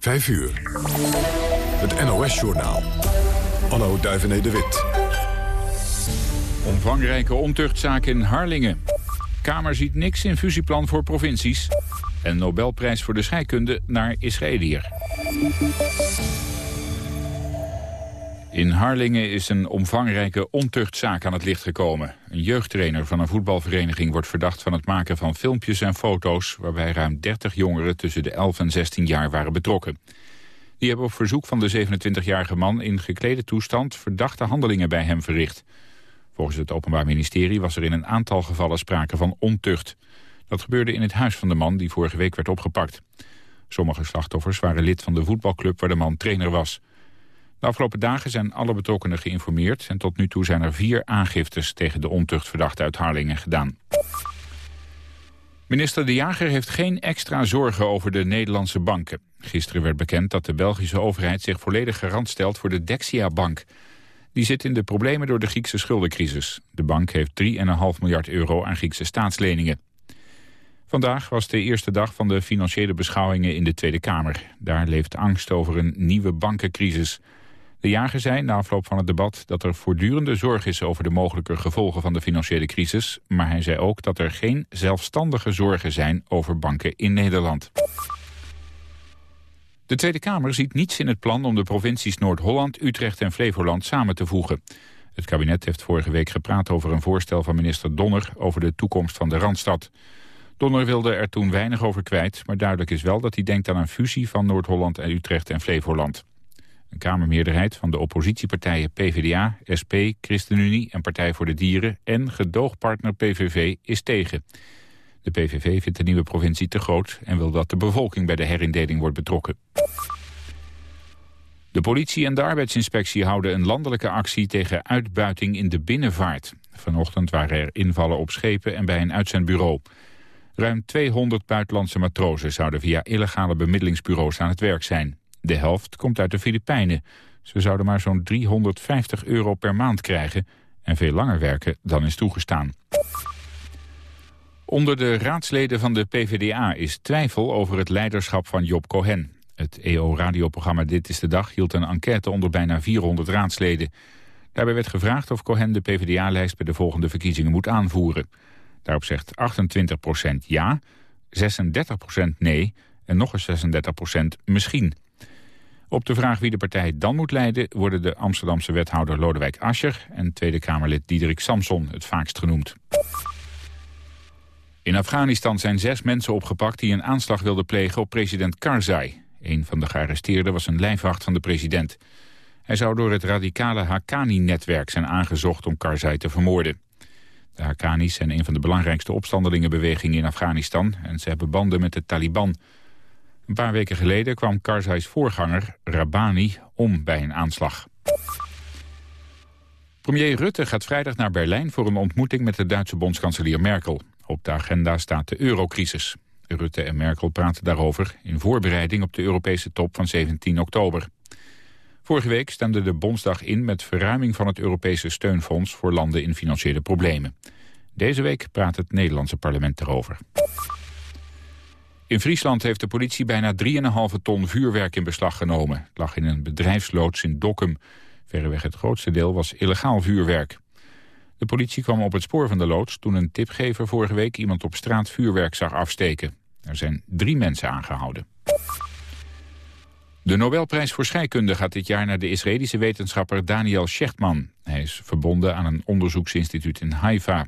5 uur. Het NOS-journaal. Anno Duivené de Wit. Omvangrijke ontuchtzaken in Harlingen. Kamer ziet niks in fusieplan voor provincies. En Nobelprijs voor de scheikunde naar Israëliër. In Harlingen is een omvangrijke ontuchtzaak aan het licht gekomen. Een jeugdtrainer van een voetbalvereniging wordt verdacht van het maken van filmpjes en foto's... waarbij ruim 30 jongeren tussen de 11 en 16 jaar waren betrokken. Die hebben op verzoek van de 27-jarige man in geklede toestand... verdachte handelingen bij hem verricht. Volgens het Openbaar Ministerie was er in een aantal gevallen sprake van ontucht. Dat gebeurde in het huis van de man die vorige week werd opgepakt. Sommige slachtoffers waren lid van de voetbalclub waar de man trainer was... De afgelopen dagen zijn alle betrokkenen geïnformeerd... en tot nu toe zijn er vier aangiftes tegen de ontuchtverdachte uit Harlingen gedaan. Minister De Jager heeft geen extra zorgen over de Nederlandse banken. Gisteren werd bekend dat de Belgische overheid zich volledig garant stelt voor de Dexia-bank. Die zit in de problemen door de Griekse schuldencrisis. De bank heeft 3,5 miljard euro aan Griekse staatsleningen. Vandaag was de eerste dag van de financiële beschouwingen in de Tweede Kamer. Daar leeft angst over een nieuwe bankencrisis. De jager zei na afloop van het debat dat er voortdurende zorg is over de mogelijke gevolgen van de financiële crisis. Maar hij zei ook dat er geen zelfstandige zorgen zijn over banken in Nederland. De Tweede Kamer ziet niets in het plan om de provincies Noord-Holland, Utrecht en Flevoland samen te voegen. Het kabinet heeft vorige week gepraat over een voorstel van minister Donner over de toekomst van de Randstad. Donner wilde er toen weinig over kwijt, maar duidelijk is wel dat hij denkt aan een fusie van Noord-Holland en Utrecht en Flevoland. Een kamermeerderheid van de oppositiepartijen PvdA, SP, ChristenUnie en Partij voor de Dieren en gedoogpartner PVV is tegen. De PVV vindt de nieuwe provincie te groot en wil dat de bevolking bij de herindeling wordt betrokken. De politie en de arbeidsinspectie houden een landelijke actie tegen uitbuiting in de binnenvaart. Vanochtend waren er invallen op schepen en bij een uitzendbureau. Ruim 200 buitenlandse matrozen zouden via illegale bemiddelingsbureaus aan het werk zijn. De helft komt uit de Filipijnen. Ze zouden maar zo'n 350 euro per maand krijgen en veel langer werken dan is toegestaan. Onder de raadsleden van de PvdA is twijfel over het leiderschap van Job Cohen. Het EO-radioprogramma Dit is de Dag hield een enquête onder bijna 400 raadsleden. Daarbij werd gevraagd of Cohen de PvdA-lijst bij de volgende verkiezingen moet aanvoeren. Daarop zegt 28% ja, 36% nee en nog eens 36% misschien. Op de vraag wie de partij dan moet leiden... worden de Amsterdamse wethouder Lodewijk Asscher... en Tweede Kamerlid Diederik Samson het vaakst genoemd. In Afghanistan zijn zes mensen opgepakt die een aanslag wilden plegen op president Karzai. Een van de gearresteerden was een lijfwacht van de president. Hij zou door het radicale Haqqani-netwerk zijn aangezocht om Karzai te vermoorden. De Haqqani's zijn een van de belangrijkste opstandelingenbewegingen in Afghanistan... en ze hebben banden met de Taliban... Een paar weken geleden kwam Karzais voorganger Rabani om bij een aanslag. Premier Rutte gaat vrijdag naar Berlijn voor een ontmoeting met de Duitse bondskanselier Merkel. Op de agenda staat de eurocrisis. Rutte en Merkel praten daarover in voorbereiding op de Europese top van 17 oktober. Vorige week stemde de Bondsdag in met verruiming van het Europese steunfonds voor landen in financiële problemen. Deze week praat het Nederlandse parlement daarover. In Friesland heeft de politie bijna 3,5 ton vuurwerk in beslag genomen. Het lag in een bedrijfsloods in Dokkum. Verreweg het grootste deel was illegaal vuurwerk. De politie kwam op het spoor van de loods toen een tipgever vorige week iemand op straat vuurwerk zag afsteken. Er zijn drie mensen aangehouden. De Nobelprijs voor scheikunde gaat dit jaar naar de Israëlische wetenschapper Daniel Shechtman. Hij is verbonden aan een onderzoeksinstituut in Haifa.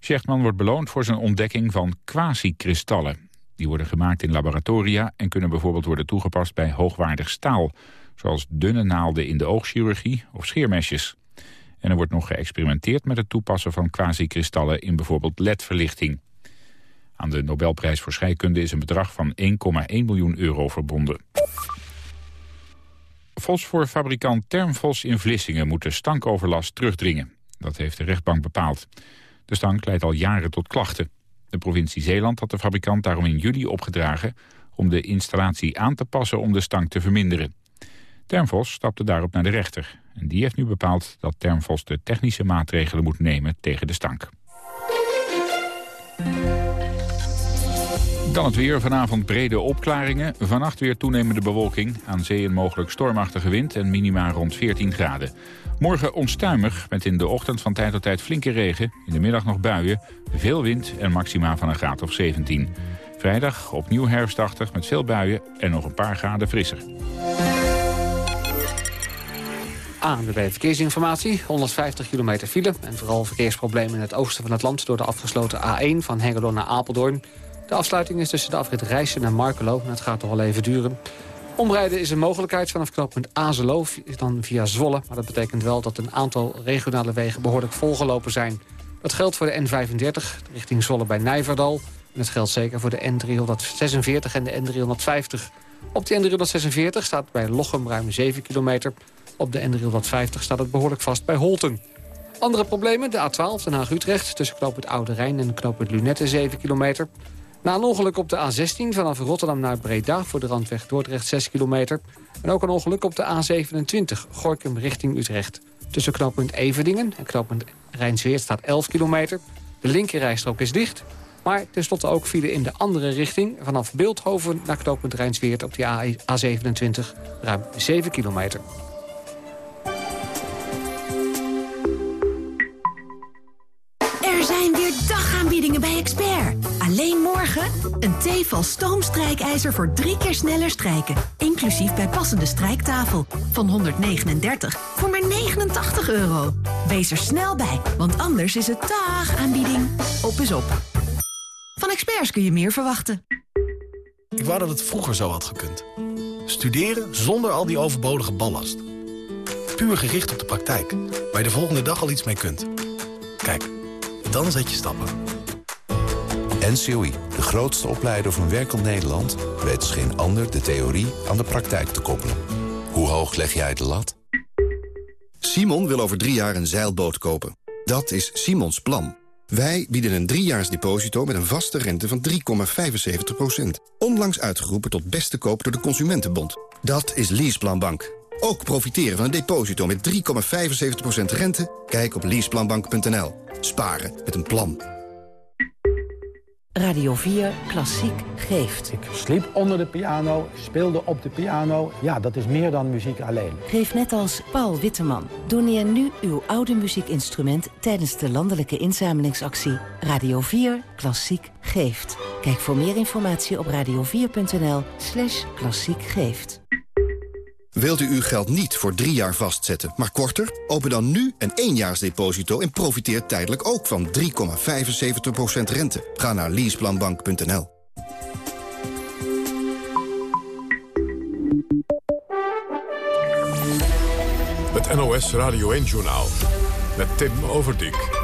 Shechtman wordt beloond voor zijn ontdekking van quasi-kristallen. Die worden gemaakt in laboratoria en kunnen bijvoorbeeld worden toegepast bij hoogwaardig staal, zoals dunne naalden in de oogchirurgie of scheermesjes. En er wordt nog geëxperimenteerd met het toepassen van quasi-kristallen in bijvoorbeeld LED-verlichting. Aan de Nobelprijs voor scheikunde is een bedrag van 1,1 miljoen euro verbonden. Fosforfabrikant Termfos in Vlissingen moet de stankoverlast terugdringen. Dat heeft de rechtbank bepaald. De stank leidt al jaren tot klachten. De provincie Zeeland had de fabrikant daarom in juli opgedragen... om de installatie aan te passen om de stank te verminderen. Termfos stapte daarop naar de rechter. En die heeft nu bepaald dat Termfos de technische maatregelen moet nemen tegen de stank. Dan het weer. Vanavond brede opklaringen. Vannacht weer toenemende bewolking. Aan zee een mogelijk stormachtige wind en minima rond 14 graden. Morgen onstuimig met in de ochtend van tijd tot tijd flinke regen. In de middag nog buien, veel wind en maxima van een graad of 17. Vrijdag opnieuw herfstachtig met veel buien en nog een paar graden frisser. ANWB Verkeersinformatie, 150 kilometer file... en vooral verkeersproblemen in het oosten van het land... door de afgesloten A1 van Hengelo naar Apeldoorn. De afsluiting is tussen de afrit Rijssen en Markelo... en het gaat nog wel even duren. Omrijden is een mogelijkheid vanaf knooppunt Azelo, dan via Zwolle. Maar dat betekent wel dat een aantal regionale wegen behoorlijk volgelopen zijn. Dat geldt voor de N35 richting Zwolle bij Nijverdal. En dat geldt zeker voor de N346 en de N350. Op de N346 staat bij Lochem ruim 7 kilometer. Op de N350 staat het behoorlijk vast bij Holten. Andere problemen, de A12 Den Haag-Utrecht... tussen knooppunt Oude Rijn en knooppunt Lunette 7 kilometer. Na een ongeluk op de A16 vanaf Rotterdam naar Breda... voor de randweg Dordrecht 6 kilometer. En ook een ongeluk op de A27 Gorkum richting Utrecht. Tussen knooppunt Everdingen en knooppunt Rijnsweert staat 11 kilometer. De linkerrijstrook is dicht. Maar tenslotte ook file in de andere richting... vanaf Beeldhoven naar knooppunt Rijnsweert op de A27 ruim 7 kilometer. dagaanbiedingen bij Expert. Alleen morgen een Tefal stoomstrijkijzer voor drie keer sneller strijken. Inclusief bij passende strijktafel. Van 139 voor maar 89 euro. Wees er snel bij, want anders is het dagaanbieding. Op is op. Van Experts kun je meer verwachten. Ik wou dat het vroeger zo had gekund. Studeren zonder al die overbodige ballast. Puur gericht op de praktijk, waar je de volgende dag al iets mee kunt. Kijk dan zet je stappen. NCOI, de grootste opleider van werkend Nederland... weet als geen ander de theorie aan de praktijk te koppelen. Hoe hoog leg jij de lat? Simon wil over drie jaar een zeilboot kopen. Dat is Simons plan. Wij bieden een driejaars deposito met een vaste rente van 3,75%. Onlangs uitgeroepen tot beste koop door de Consumentenbond. Dat is Leaseplanbank. Ook profiteren van een deposito met 3,75% rente? Kijk op leaseplanbank.nl. Sparen met een plan. Radio 4 Klassiek geeft. Ik sliep onder de piano, speelde op de piano. Ja, dat is meer dan muziek alleen. Geef net als Paul Witteman. Doneer nu uw oude muziekinstrument... tijdens de landelijke inzamelingsactie Radio 4 Klassiek geeft. Kijk voor meer informatie op radio4.nl slash klassiek geeft. Wilt u uw geld niet voor drie jaar vastzetten, maar korter? Open dan nu een éénjaarsdeposito en profiteer tijdelijk ook van 3,75% rente. Ga naar leaseplanbank.nl. Het NOS Radio 1-journaal met Tim Overdijk.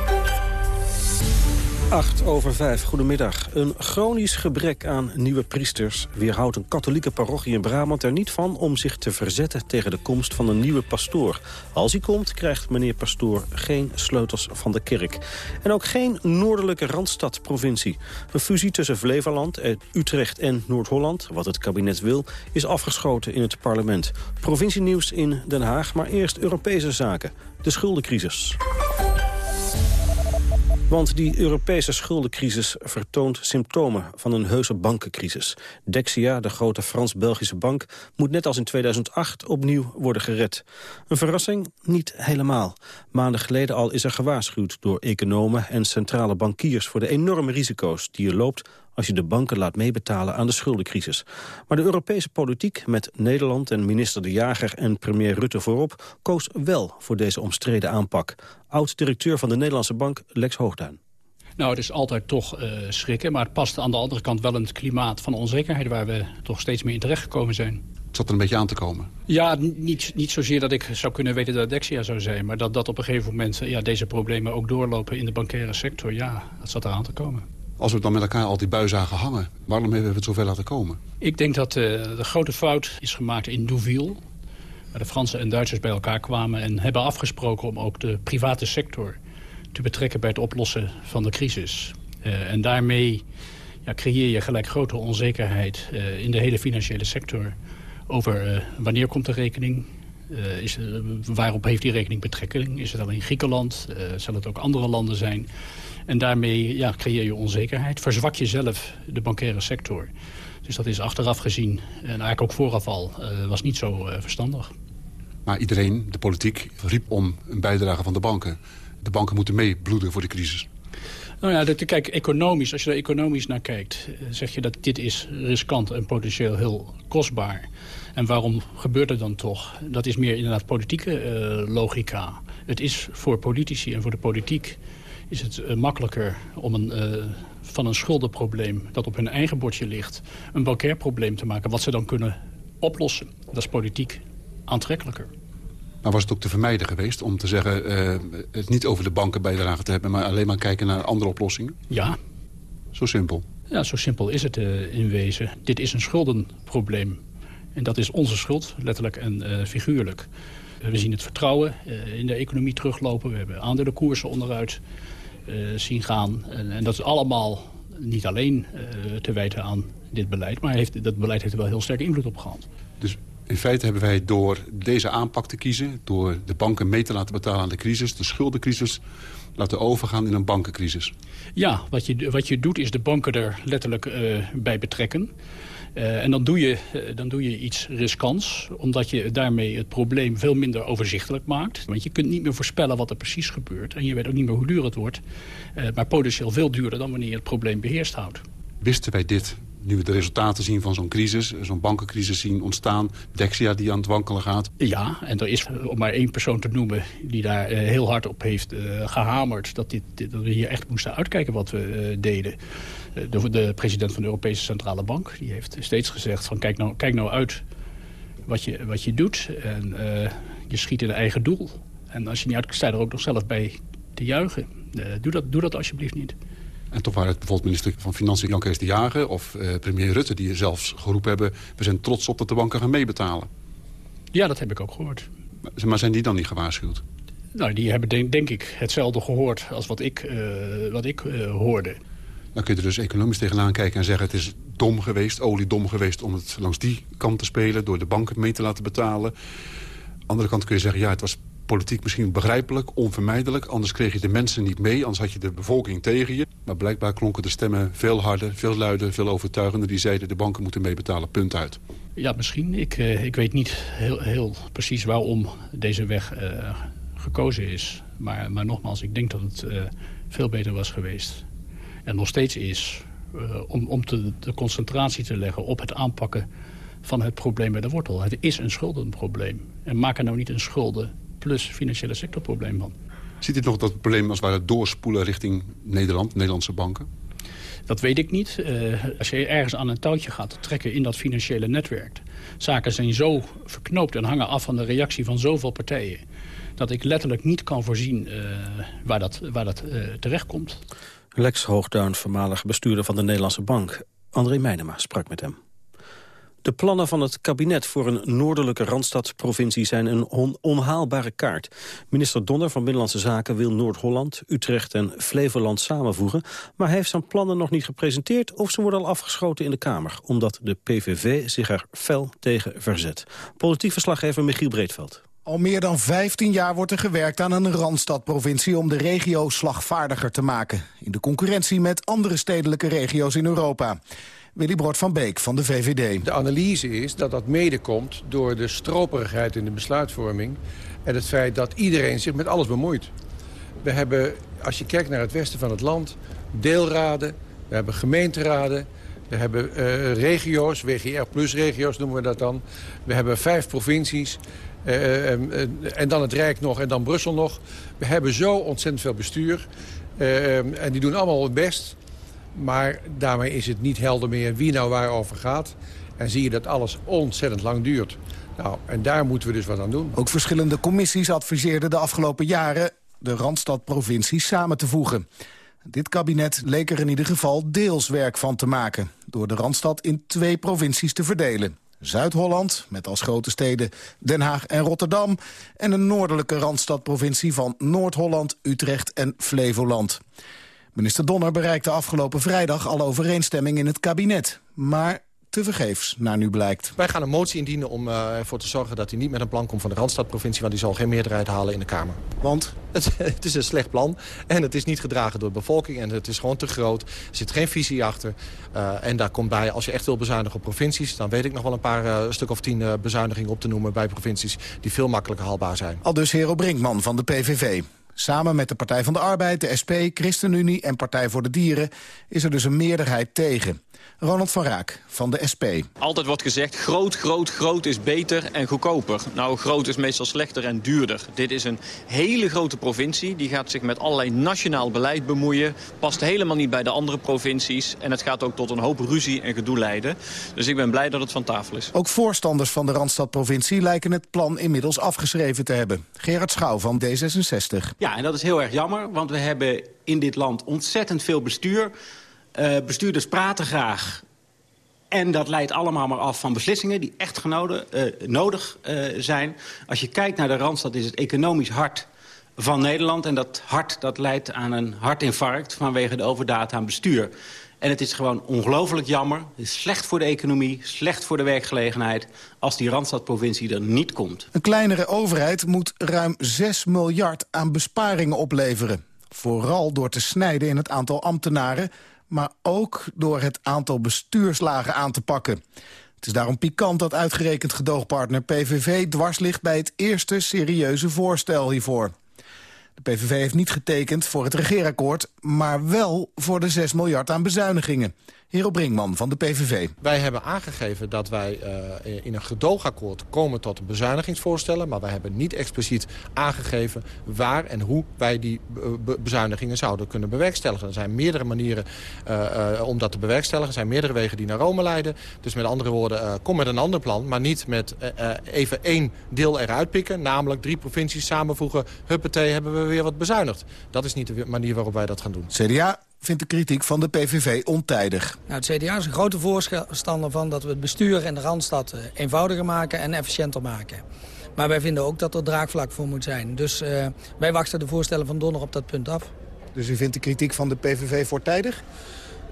8 over 5, goedemiddag. Een chronisch gebrek aan nieuwe priesters weerhoudt een katholieke parochie in Brabant er niet van om zich te verzetten tegen de komst van een nieuwe pastoor. Als hij komt, krijgt meneer pastoor geen sleutels van de kerk. En ook geen noordelijke randstadprovincie. Een fusie tussen Flevoland, Utrecht en Noord-Holland, wat het kabinet wil, is afgeschoten in het parlement. Provincienieuws in Den Haag, maar eerst Europese zaken. De schuldencrisis. Want die Europese schuldencrisis vertoont symptomen van een heuse bankencrisis. Dexia, de grote Frans-Belgische bank, moet net als in 2008 opnieuw worden gered. Een verrassing? Niet helemaal. Maanden geleden al is er gewaarschuwd door economen en centrale bankiers... voor de enorme risico's die je loopt als je de banken laat meebetalen aan de schuldencrisis. Maar de Europese politiek, met Nederland en minister De Jager en premier Rutte voorop, koos wel voor deze omstreden aanpak. Oud-directeur van de Nederlandse bank, Lex Hoogduin. Nou, het is altijd toch uh, schrikken, maar het past aan de andere kant wel in het klimaat van onzekerheid waar we toch steeds meer in terechtgekomen zijn. Het zat er een beetje aan te komen? Ja, niet, niet zozeer dat ik zou kunnen weten dat Dexia zou zijn, maar dat, dat op een gegeven moment ja, deze problemen ook doorlopen in de bankaire sector, ja, dat zat er aan te komen. Als we dan met elkaar al die bui zagen hangen, waarom hebben we het zover laten komen? Ik denk dat uh, de grote fout is gemaakt in Douville. Waar de Fransen en Duitsers bij elkaar kwamen en hebben afgesproken om ook de private sector te betrekken bij het oplossen van de crisis. Uh, en daarmee ja, creëer je gelijk grote onzekerheid uh, in de hele financiële sector over wanneer komt de rekening, is, waarop heeft die rekening betrekking? Is het alleen Griekenland? zal het ook andere landen zijn? En daarmee ja, creëer je onzekerheid. Verzwak je zelf de bankaire sector. Dus dat is achteraf gezien, en eigenlijk ook vooraf al, was niet zo verstandig. Maar iedereen, de politiek, riep om een bijdrage van de banken. De banken moeten meebloeden voor de crisis. Nou ja, dat, kijk, economisch, als je er economisch naar kijkt... Eh, zeg je dat dit is riskant en potentieel heel kostbaar. En waarom gebeurt het dan toch? Dat is meer inderdaad politieke uh, logica. Het is voor politici en voor de politiek is het uh, makkelijker om een, uh, van een schuldenprobleem... dat op hun eigen bordje ligt, een bankair probleem te maken... wat ze dan kunnen oplossen. Dat is politiek aantrekkelijker. Maar was het ook te vermijden geweest om te zeggen... Uh, het niet over de banken bijdrage te hebben... maar alleen maar kijken naar andere oplossingen? Ja. Zo simpel? Ja, zo simpel is het uh, in wezen. Dit is een schuldenprobleem. En dat is onze schuld, letterlijk en uh, figuurlijk. We zien het vertrouwen in de economie teruglopen. We hebben aandelenkoersen onderuit zien gaan. En, en, dat is allemaal niet alleen te wijten aan dit beleid... maar heeft, dat beleid heeft er wel heel sterk invloed op gehad. Dus in feite hebben wij door deze aanpak te kiezen... door de banken mee te laten betalen aan de crisis... de schuldencrisis laten overgaan in een bankencrisis. Ja, wat je, wat je doet is de banken er letterlijk uh, bij betrekken. Uh, en dan doe, je, uh, dan doe je iets riskants, omdat je daarmee het probleem veel minder overzichtelijk maakt. Want je kunt niet meer voorspellen wat er precies gebeurt. En je weet ook niet meer hoe duur het wordt. maar potentieel veel duurder dan wanneer je het probleem beheerst houdt. Wisten wij dit nu we de resultaten zien van zo'n crisis, zo'n bankencrisis zien ontstaan. Dexia die aan het wankelen gaat. Ja, en er is, om maar één persoon te noemen, die daar uh, heel hard op heeft uh, gehamerd. Dat, dit, dat we hier echt moesten uitkijken wat we uh, deden. De, de, president van de Europese Centrale Bank, die heeft steeds gezegd van kijk nou, kijk nou uit wat je, wat je doet. En je schiet in eigen doel. En als je niet uit, sta je er ook nog zelf bij te juichen. doe, dat, doe dat alsjeblieft niet. En toch waren het bijvoorbeeld minister van Financiën Jan Kees de Jager... of eh, premier Rutte die zelfs geroepen hebben... we zijn trots op dat de banken gaan meebetalen. Ja, dat heb ik ook gehoord. Maar, maar zijn die dan niet gewaarschuwd? Nou, die hebben denk, denk ik hetzelfde gehoord als wat ik, uh, wat ik uh, hoorde. Dan kun je er dus economisch tegenaan kijken en zeggen... het is dom geweest, oliedom geweest om het langs die kant te spelen... door de banken mee te laten betalen. Aan de andere kant kun je zeggen... ja, het was politiek misschien begrijpelijk, onvermijdelijk. Anders kreeg je de mensen niet mee, anders had je de bevolking tegen je. Maar blijkbaar klonken de stemmen veel harder, veel luider, veel overtuigender. Die zeiden de banken moeten meebetalen, punt uit. Ja, misschien. Ik, uh, ik weet niet heel, heel, precies waarom deze weg uh, gekozen is. Maar, maar nogmaals, ik denk dat het uh, veel beter was geweest. En nog steeds is om, om te, de concentratie te leggen op het aanpakken van het probleem bij de wortel. Het is een schuldenprobleem. En maak er nou niet een schulden plus financiële sectorprobleem van. Ziet u nog dat probleem als het ware doorspoelen richting Nederland, Nederlandse banken? Dat weet ik niet. Uh, als je ergens aan een touwtje gaat trekken in dat financiële netwerk... zaken zijn zo verknoopt en hangen af van de reactie van zoveel partijen... dat ik letterlijk niet kan voorzien uh, waar dat, waar dat uh, terechtkomt. Lex Hoogduin, voormalig bestuurder van de Nederlandse Bank. André Meijnema sprak met hem. De plannen van het kabinet voor een noordelijke Randstadprovincie zijn een on onhaalbare kaart. Minister Donner van Binnenlandse Zaken wil Noord-Holland, Utrecht en Flevoland samenvoegen, maar hij heeft zijn plannen nog niet gepresenteerd of ze worden al afgeschoten in de Kamer, omdat de PVV zich er fel tegen verzet. Politiek verslaggever Michiel Breedveld. Al meer dan 15 jaar wordt er gewerkt aan een Randstadprovincie om de regio slagvaardiger te maken. In de concurrentie met andere stedelijke regio's in Europa. Willy Brod van Beek van de VVD. De analyse is dat dat mede komt door de stroperigheid in de besluitvorming... en het feit dat iedereen zich met alles bemoeit. We hebben, als je kijkt naar het westen van het land, deelraden, we hebben gemeenteraden... We hebben uh, regio's, WGR plus regio's noemen we dat dan. We hebben vijf provincies. Uh, uh, en dan het Rijk nog en dan Brussel nog. We hebben zo ontzettend veel bestuur. en die doen allemaal het best. Maar daarmee is het niet helder meer wie nou waarover gaat. En zie je dat alles ontzettend lang duurt. Nou, en daar moeten we dus wat aan doen. Ook verschillende commissies adviseerden de afgelopen jaren... de Randstad-provincies samen te voegen. Dit kabinet leek er in ieder geval deels werk van te maken... door de Randstad in twee provincies te verdelen. Zuid-Holland, met als grote steden Den Haag en Rotterdam... en een noordelijke Randstadprovincie van Noord-Holland, Utrecht en Flevoland. Minister Donner bereikte afgelopen vrijdag al overeenstemming in het kabinet. Maar tevergeefs, naar nu blijkt. Wij gaan een motie indienen om uh, ervoor te zorgen dat hij niet met een plan komt van de Randstadprovincie, want die zal geen meerderheid halen in de Kamer. Want het, het, is een slecht plan en het is niet gedragen door de bevolking en het is gewoon te groot. Er zit geen visie achter. Uh, en daar komt bij, als je echt wil bezuinigen op provincies, dan weet ik nog wel een paar uh, stuk of tien bezuinigingen op te noemen bij provincies die veel makkelijker haalbaar zijn. Al dus Hero Brinkman van de PVV. Samen met de Partij van de Arbeid, de SP, ChristenUnie en Partij voor de Dieren... is er dus een meerderheid tegen. Ronald van Raak van de SP. Altijd wordt gezegd, groot, groot, groot is beter en goedkoper. Nou, groot is meestal slechter en duurder. Dit is een hele grote provincie. Die gaat zich met allerlei nationaal beleid bemoeien. Past helemaal niet bij de andere provincies. En het gaat ook tot een hoop ruzie en gedoe leiden. Dus ik ben blij dat het van tafel is. Ook voorstanders van de Randstadprovincie lijken het plan inmiddels afgeschreven te hebben. Gerard Schouw van D66. Ja, en dat is heel erg jammer, want we hebben in dit land ontzettend veel bestuur... Uh, bestuurders praten graag. En dat leidt allemaal maar af van beslissingen die echt uh, nodig uh, zijn. Als je kijkt naar de Randstad is het economisch hart van Nederland. En dat hart dat leidt aan een hartinfarct vanwege de overdata aan bestuur. En het is gewoon ongelooflijk jammer. Het is slecht voor de economie, slecht voor de werkgelegenheid... als die Randstadprovincie er niet komt. Een kleinere overheid moet ruim 6 miljard aan besparingen opleveren. Vooral door te snijden in het aantal ambtenaren maar ook door het aantal bestuurslagen aan te pakken. Het is daarom pikant dat uitgerekend gedoogpartner PVV dwars ligt bij het eerste serieuze voorstel hiervoor. De PVV heeft niet getekend voor het regeerakkoord, maar wel voor de 6 miljard aan bezuinigingen. Hero Brinkman van de PVV. Wij hebben aangegeven dat wij uh, in een gedoogakkoord komen tot bezuinigingsvoorstellen. Maar wij hebben niet expliciet aangegeven waar en hoe wij die be bezuinigingen zouden kunnen bewerkstelligen. Er zijn meerdere manieren uh, om dat te bewerkstelligen. Er zijn meerdere wegen die naar Rome leiden. Dus met andere woorden, kom met een ander plan. Maar niet met even één deel eruit pikken. Namelijk drie provincies samenvoegen. Huppatee, hebben we weer wat bezuinigd. Dat is niet de manier waarop wij dat gaan doen. CDA vindt de kritiek van de PVV ontijdig. Nou, het CDA is een grote voorstander van dat we het bestuur in de Randstad eh, eenvoudiger maken en efficiënter maken. Maar wij vinden ook dat er draagvlak voor moet zijn. Dus uh, wij wachten de voorstellen van Donner op dat punt af. Dus u vindt de kritiek van de PVV voortijdig?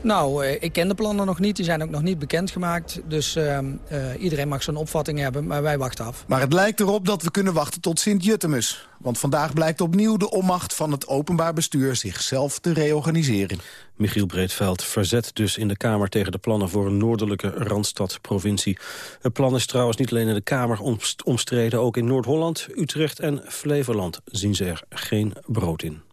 Nou, ik ken de plannen nog niet. Die zijn ook nog niet bekendgemaakt. Dus uh, uh, iedereen mag zijn opvatting hebben, maar wij wachten af. Maar het lijkt erop dat we kunnen wachten tot Sint-Juttemus. Want vandaag blijkt opnieuw de onmacht van het openbaar bestuur zichzelf te reorganiseren. Michiel Breedveld verzet dus in de Kamer tegen de plannen voor een noordelijke Randstad-provincie. Het plan is trouwens niet alleen in de Kamer omstreden, ook in Noord-Holland, Utrecht en Flevoland zien ze er geen brood in.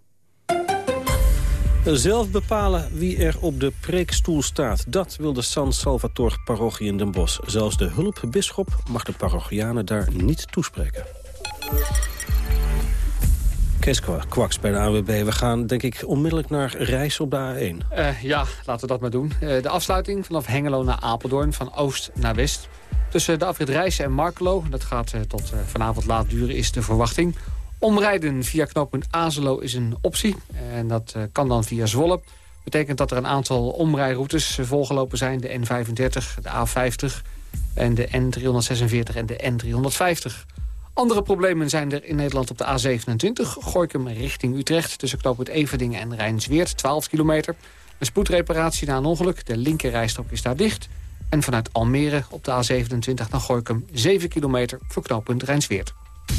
Zelf bepalen wie er op de preekstoel staat. Dat wil de San Salvator-parochie in Den Bosch. Zelfs de hulpbisschop mag de parochianen daar niet toespreken. Kees Kwaks bij de AWB. We gaan denk ik onmiddellijk naar reis op de A1. Uh, ja, laten we dat maar doen. Uh, de afsluiting vanaf Hengelo naar Apeldoorn, van oost naar west. Tussen de afrit Rijssen en Markelo, dat gaat uh, tot vanavond laat duren, is de verwachting. Omrijden via knooppunt Azelo is een optie. En dat uh, kan dan via Zwolle. Betekent dat er een aantal omrijroutes volgelopen zijn. De N35, de A50 en de N346 en de N350. Andere problemen zijn er in Nederland op de A27. Gorkum richting Utrecht tussen knooppunt Everdingen en Rijnsweert, 12 kilometer. Een spoedreparatie na een ongeluk. De linkerrijstrook is daar dicht. En vanuit Almere op de A27 naar Gorkum 7 kilometer voor knooppunt Rijnsweert.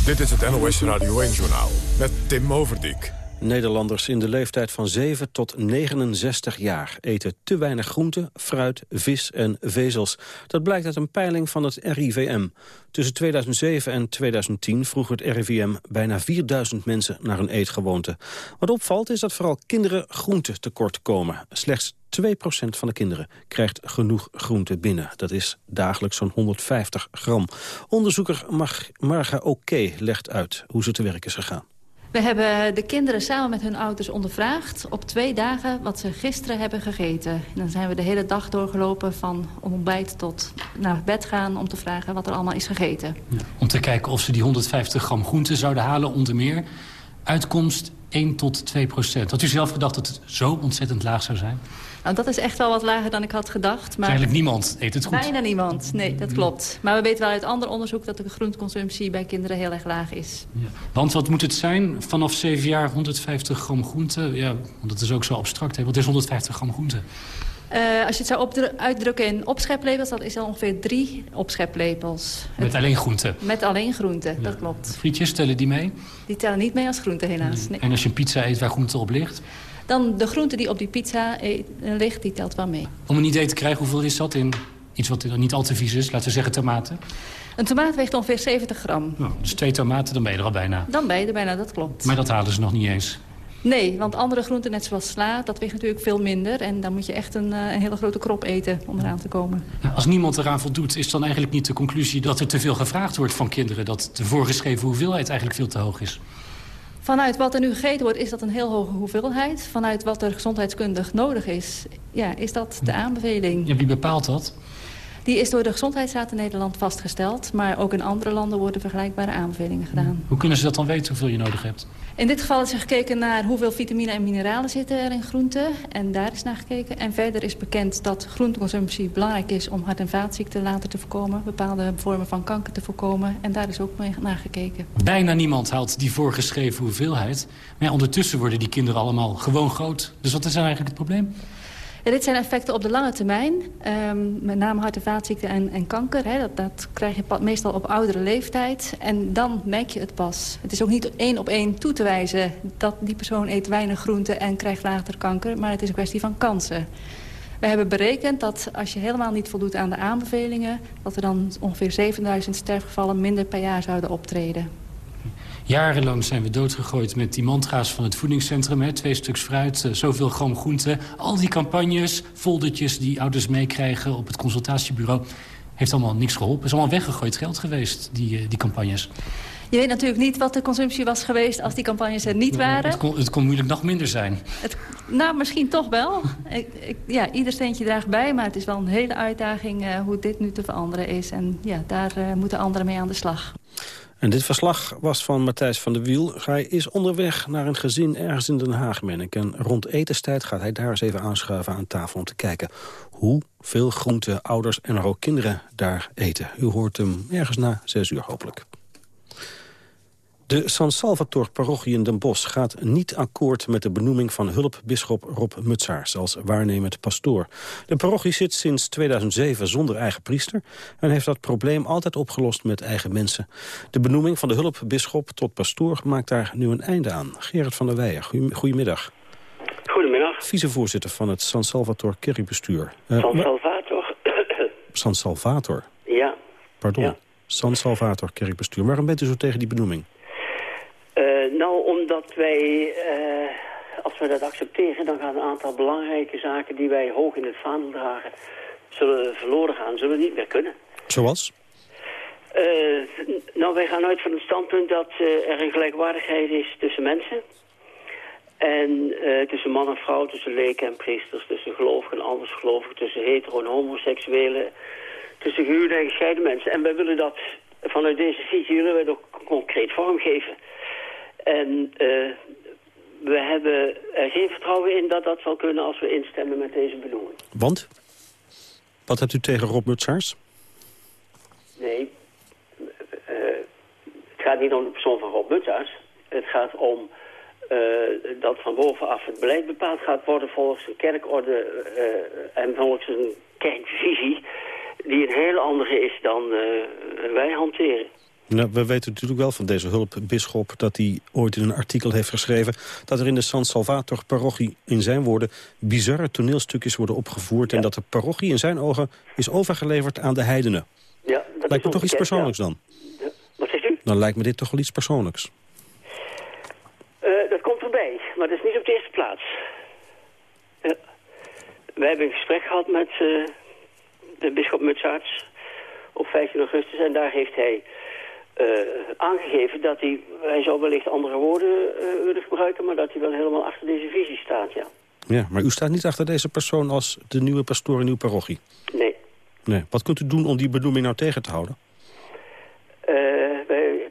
Dit is het NOS Radio 1-journaal met Tim Overdijk. Nederlanders in de leeftijd van 7 tot 69 jaar eten te weinig groente, fruit, vis en vezels. Dat blijkt uit een peiling van het RIVM. Tussen 2007 en 2010 vroeg het RIVM bijna 4000 mensen naar een eetgewoonte. Wat opvalt is dat vooral kinderen groente tekort komen. Slechts 2% van de kinderen krijgt genoeg groente binnen. Dat is dagelijks zo'n 150 gram. Onderzoeker Marga Oké legt uit hoe ze te werk is gegaan. We hebben de kinderen samen met hun ouders ondervraagd op twee dagen wat ze gisteren hebben gegeten. En dan zijn we de hele dag doorgelopen van ontbijt tot naar bed gaan om te vragen wat er allemaal is gegeten. Om te kijken of ze die 150 gram groente zouden halen onder meer. Uitkomst 1 tot 2 procent. Had u zelf gedacht dat het zo ontzettend laag zou zijn? Nou, dat is echt wel wat lager dan ik had gedacht. Maar Eigenlijk niemand eet het goed. Bijna niemand, nee, dat klopt. Maar we weten wel uit ander onderzoek dat de groenteconsumptie bij kinderen heel erg laag is. Ja. Want wat moet het zijn? Vanaf 7 jaar 150 gram groente? Ja, want dat is ook zo abstract. Hè? Wat is 150 gram groente? Uh, als je het zou uitdrukken in opscheplepels, dat is dan ongeveer drie opscheplepels. Met alleen groenten? Met alleen groenten, dat klopt. Frietjes, tellen die mee? Die tellen niet mee als groenten, helaas. Nee. En als je een pizza eet waar groente op ligt? Dan de groente die op die pizza ligt, die telt wel mee. Om een idee te krijgen, hoeveel is dat in iets wat niet al te vies is? Laten we zeggen tomaten. Een tomaat weegt ongeveer 70 gram. Nou, dus twee tomaten, dan ben je er al bijna. Dan ben je er bijna, dat klopt. Maar dat halen ze nog niet eens. Nee, want andere groenten, net zoals sla, dat weegt natuurlijk veel minder. En dan moet je echt een, eh, een hele grote krop eten om eraan te komen. Als niemand eraan voldoet, is dan eigenlijk niet de conclusie... dat er te veel gevraagd wordt van kinderen? Dat de voorgeschreven hoeveelheid eigenlijk veel te hoog is? Vanuit wat er nu gegeten wordt, is dat een heel hoge hoeveelheid. Vanuit wat er gezondheidskundig nodig is, ja, is dat de aanbeveling. Ja, wie bepaalt dat? Die is door de Gezondheidsraad in Nederland vastgesteld. Maar ook in andere landen worden vergelijkbare aanbevelingen gedaan. Hoe kunnen ze dat dan weten, hoeveel je nodig hebt? In dit geval is er gekeken naar hoeveel vitamine en mineralen zitten er in groenten. En daar is naar gekeken. En verder is bekend dat groenteconsumptie belangrijk is om hart- en vaatziekten later te voorkomen. Bepaalde vormen van kanker te voorkomen. En daar is ook mee naar gekeken. Bijna niemand haalt die voorgeschreven hoeveelheid. Maar ondertussen worden die kinderen allemaal gewoon groot. Dus wat is eigenlijk het probleem? Dit zijn effecten op de lange termijn. Um, met name hart- en vaatziekten en, en kanker. Hè. Dat, dat, krijg je meestal op oudere leeftijd. En dan merk je het pas. Het is ook niet één op één toe te wijzen... dat die persoon eet weinig groente en krijgt later kanker. Maar het is een kwestie van kansen. We hebben berekend dat als je helemaal niet voldoet aan de aanbevelingen... dat er dan ongeveer 7000 sterfgevallen minder per jaar zouden optreden. Jarenlang zijn we doodgegooid met die mantra's van het voedingscentrum. Hè? Twee stuks fruit, uh, zoveel gram groente. Al die campagnes, foldertjes die ouders meekrijgen op het consultatiebureau. Heeft allemaal niks geholpen. is allemaal weggegooid geld geweest, die, uh, die campagnes. Je weet natuurlijk niet wat de consumptie was geweest als die campagnes er niet waren. Het kon, het kon moeilijk nog minder zijn. Het, nou, misschien toch wel. ik, ik, ja, ieder steentje draagt bij, maar het is wel een hele uitdaging uh, hoe dit nu te veranderen is. En ja, daar uh, moeten anderen mee aan de slag. En dit verslag was van Matthijs van der Wiel. Hij is onderweg naar een gezin ergens in Den Haag, meen ik. En rond etenstijd gaat hij daar eens even aanschuiven aan tafel... om te kijken hoeveel groente ouders en ook kinderen daar eten. U hoort hem ergens na zes uur hopelijk. De San Salvator-parochie in Den Bosch gaat niet akkoord met de benoeming van hulpbisschop Rob Mutsaars als waarnemend pastoor. De parochie zit sinds 2007 zonder eigen priester en heeft dat probleem altijd opgelost met eigen mensen. De benoeming van de hulpbisschop tot pastoor maakt daar nu een einde aan. Gerard van der Weijer, goedemiddag. Goedemiddag. Vicevoorzitter van het San Salvator kerkbestuur. Uh, San Salvator? San Salvator? Ja. Pardon. Ja. San Salvator kerkbestuur. Waarom bent u zo tegen die benoeming? Uh, nou, omdat wij, uh, als we dat accepteren... dan gaan een aantal belangrijke zaken die wij hoog in het vaandel dragen... zullen verloren gaan, zullen niet meer kunnen. Zoals? Uh, nou, wij gaan uit van het standpunt dat er een gelijkwaardigheid is tussen mensen... En tussen man en vrouw, tussen leken en priesters, tussen gelovigen en anders gelovigen, tussen hetero en homoseksuelen, tussen gehuwde en gescheiden mensen. En wij willen dat vanuit deze visie willen wij ook concreet vormgeven. En uh, we hebben er geen vertrouwen in dat dat zal kunnen als we instemmen met deze benoeming. Want? Wat hebt u tegen Rob Mutsaars? Nee, uh, het gaat niet om de persoon van Rob Mutsaars. Het gaat om uh, dat van bovenaf het beleid bepaald gaat worden volgens een kerkorde en volgens een kerkvisie die een heel andere is dan wij hanteren. Nou, we weten natuurlijk wel van deze hulpbisschop dat hij ooit in een artikel heeft geschreven... dat er in de San Salvator-parochie, in zijn woorden, bizarre toneelstukjes worden opgevoerd... Ja. en dat de parochie in zijn ogen is overgeleverd aan de heidenen. Ja, dat lijkt me toch iets persoonlijks ja. dan? Ja. Wat zegt u? Dan lijkt me dit toch wel iets persoonlijks. Uh, dat komt erbij, maar dat is niet op de eerste plaats. Uh, we hebben een gesprek gehad met uh, de bisschop Mutsaerts op 15 augustus... en daar heeft hij aangegeven dat hij, hij zou wellicht andere woorden uh, willen gebruiken, maar dat hij wel helemaal achter deze visie staat, ja. Ja, maar u staat niet achter deze persoon als de nieuwe pastoor in uw parochie? Nee. Nee. Wat kunt u doen om die benoeming nou tegen te houden? Uh, wij,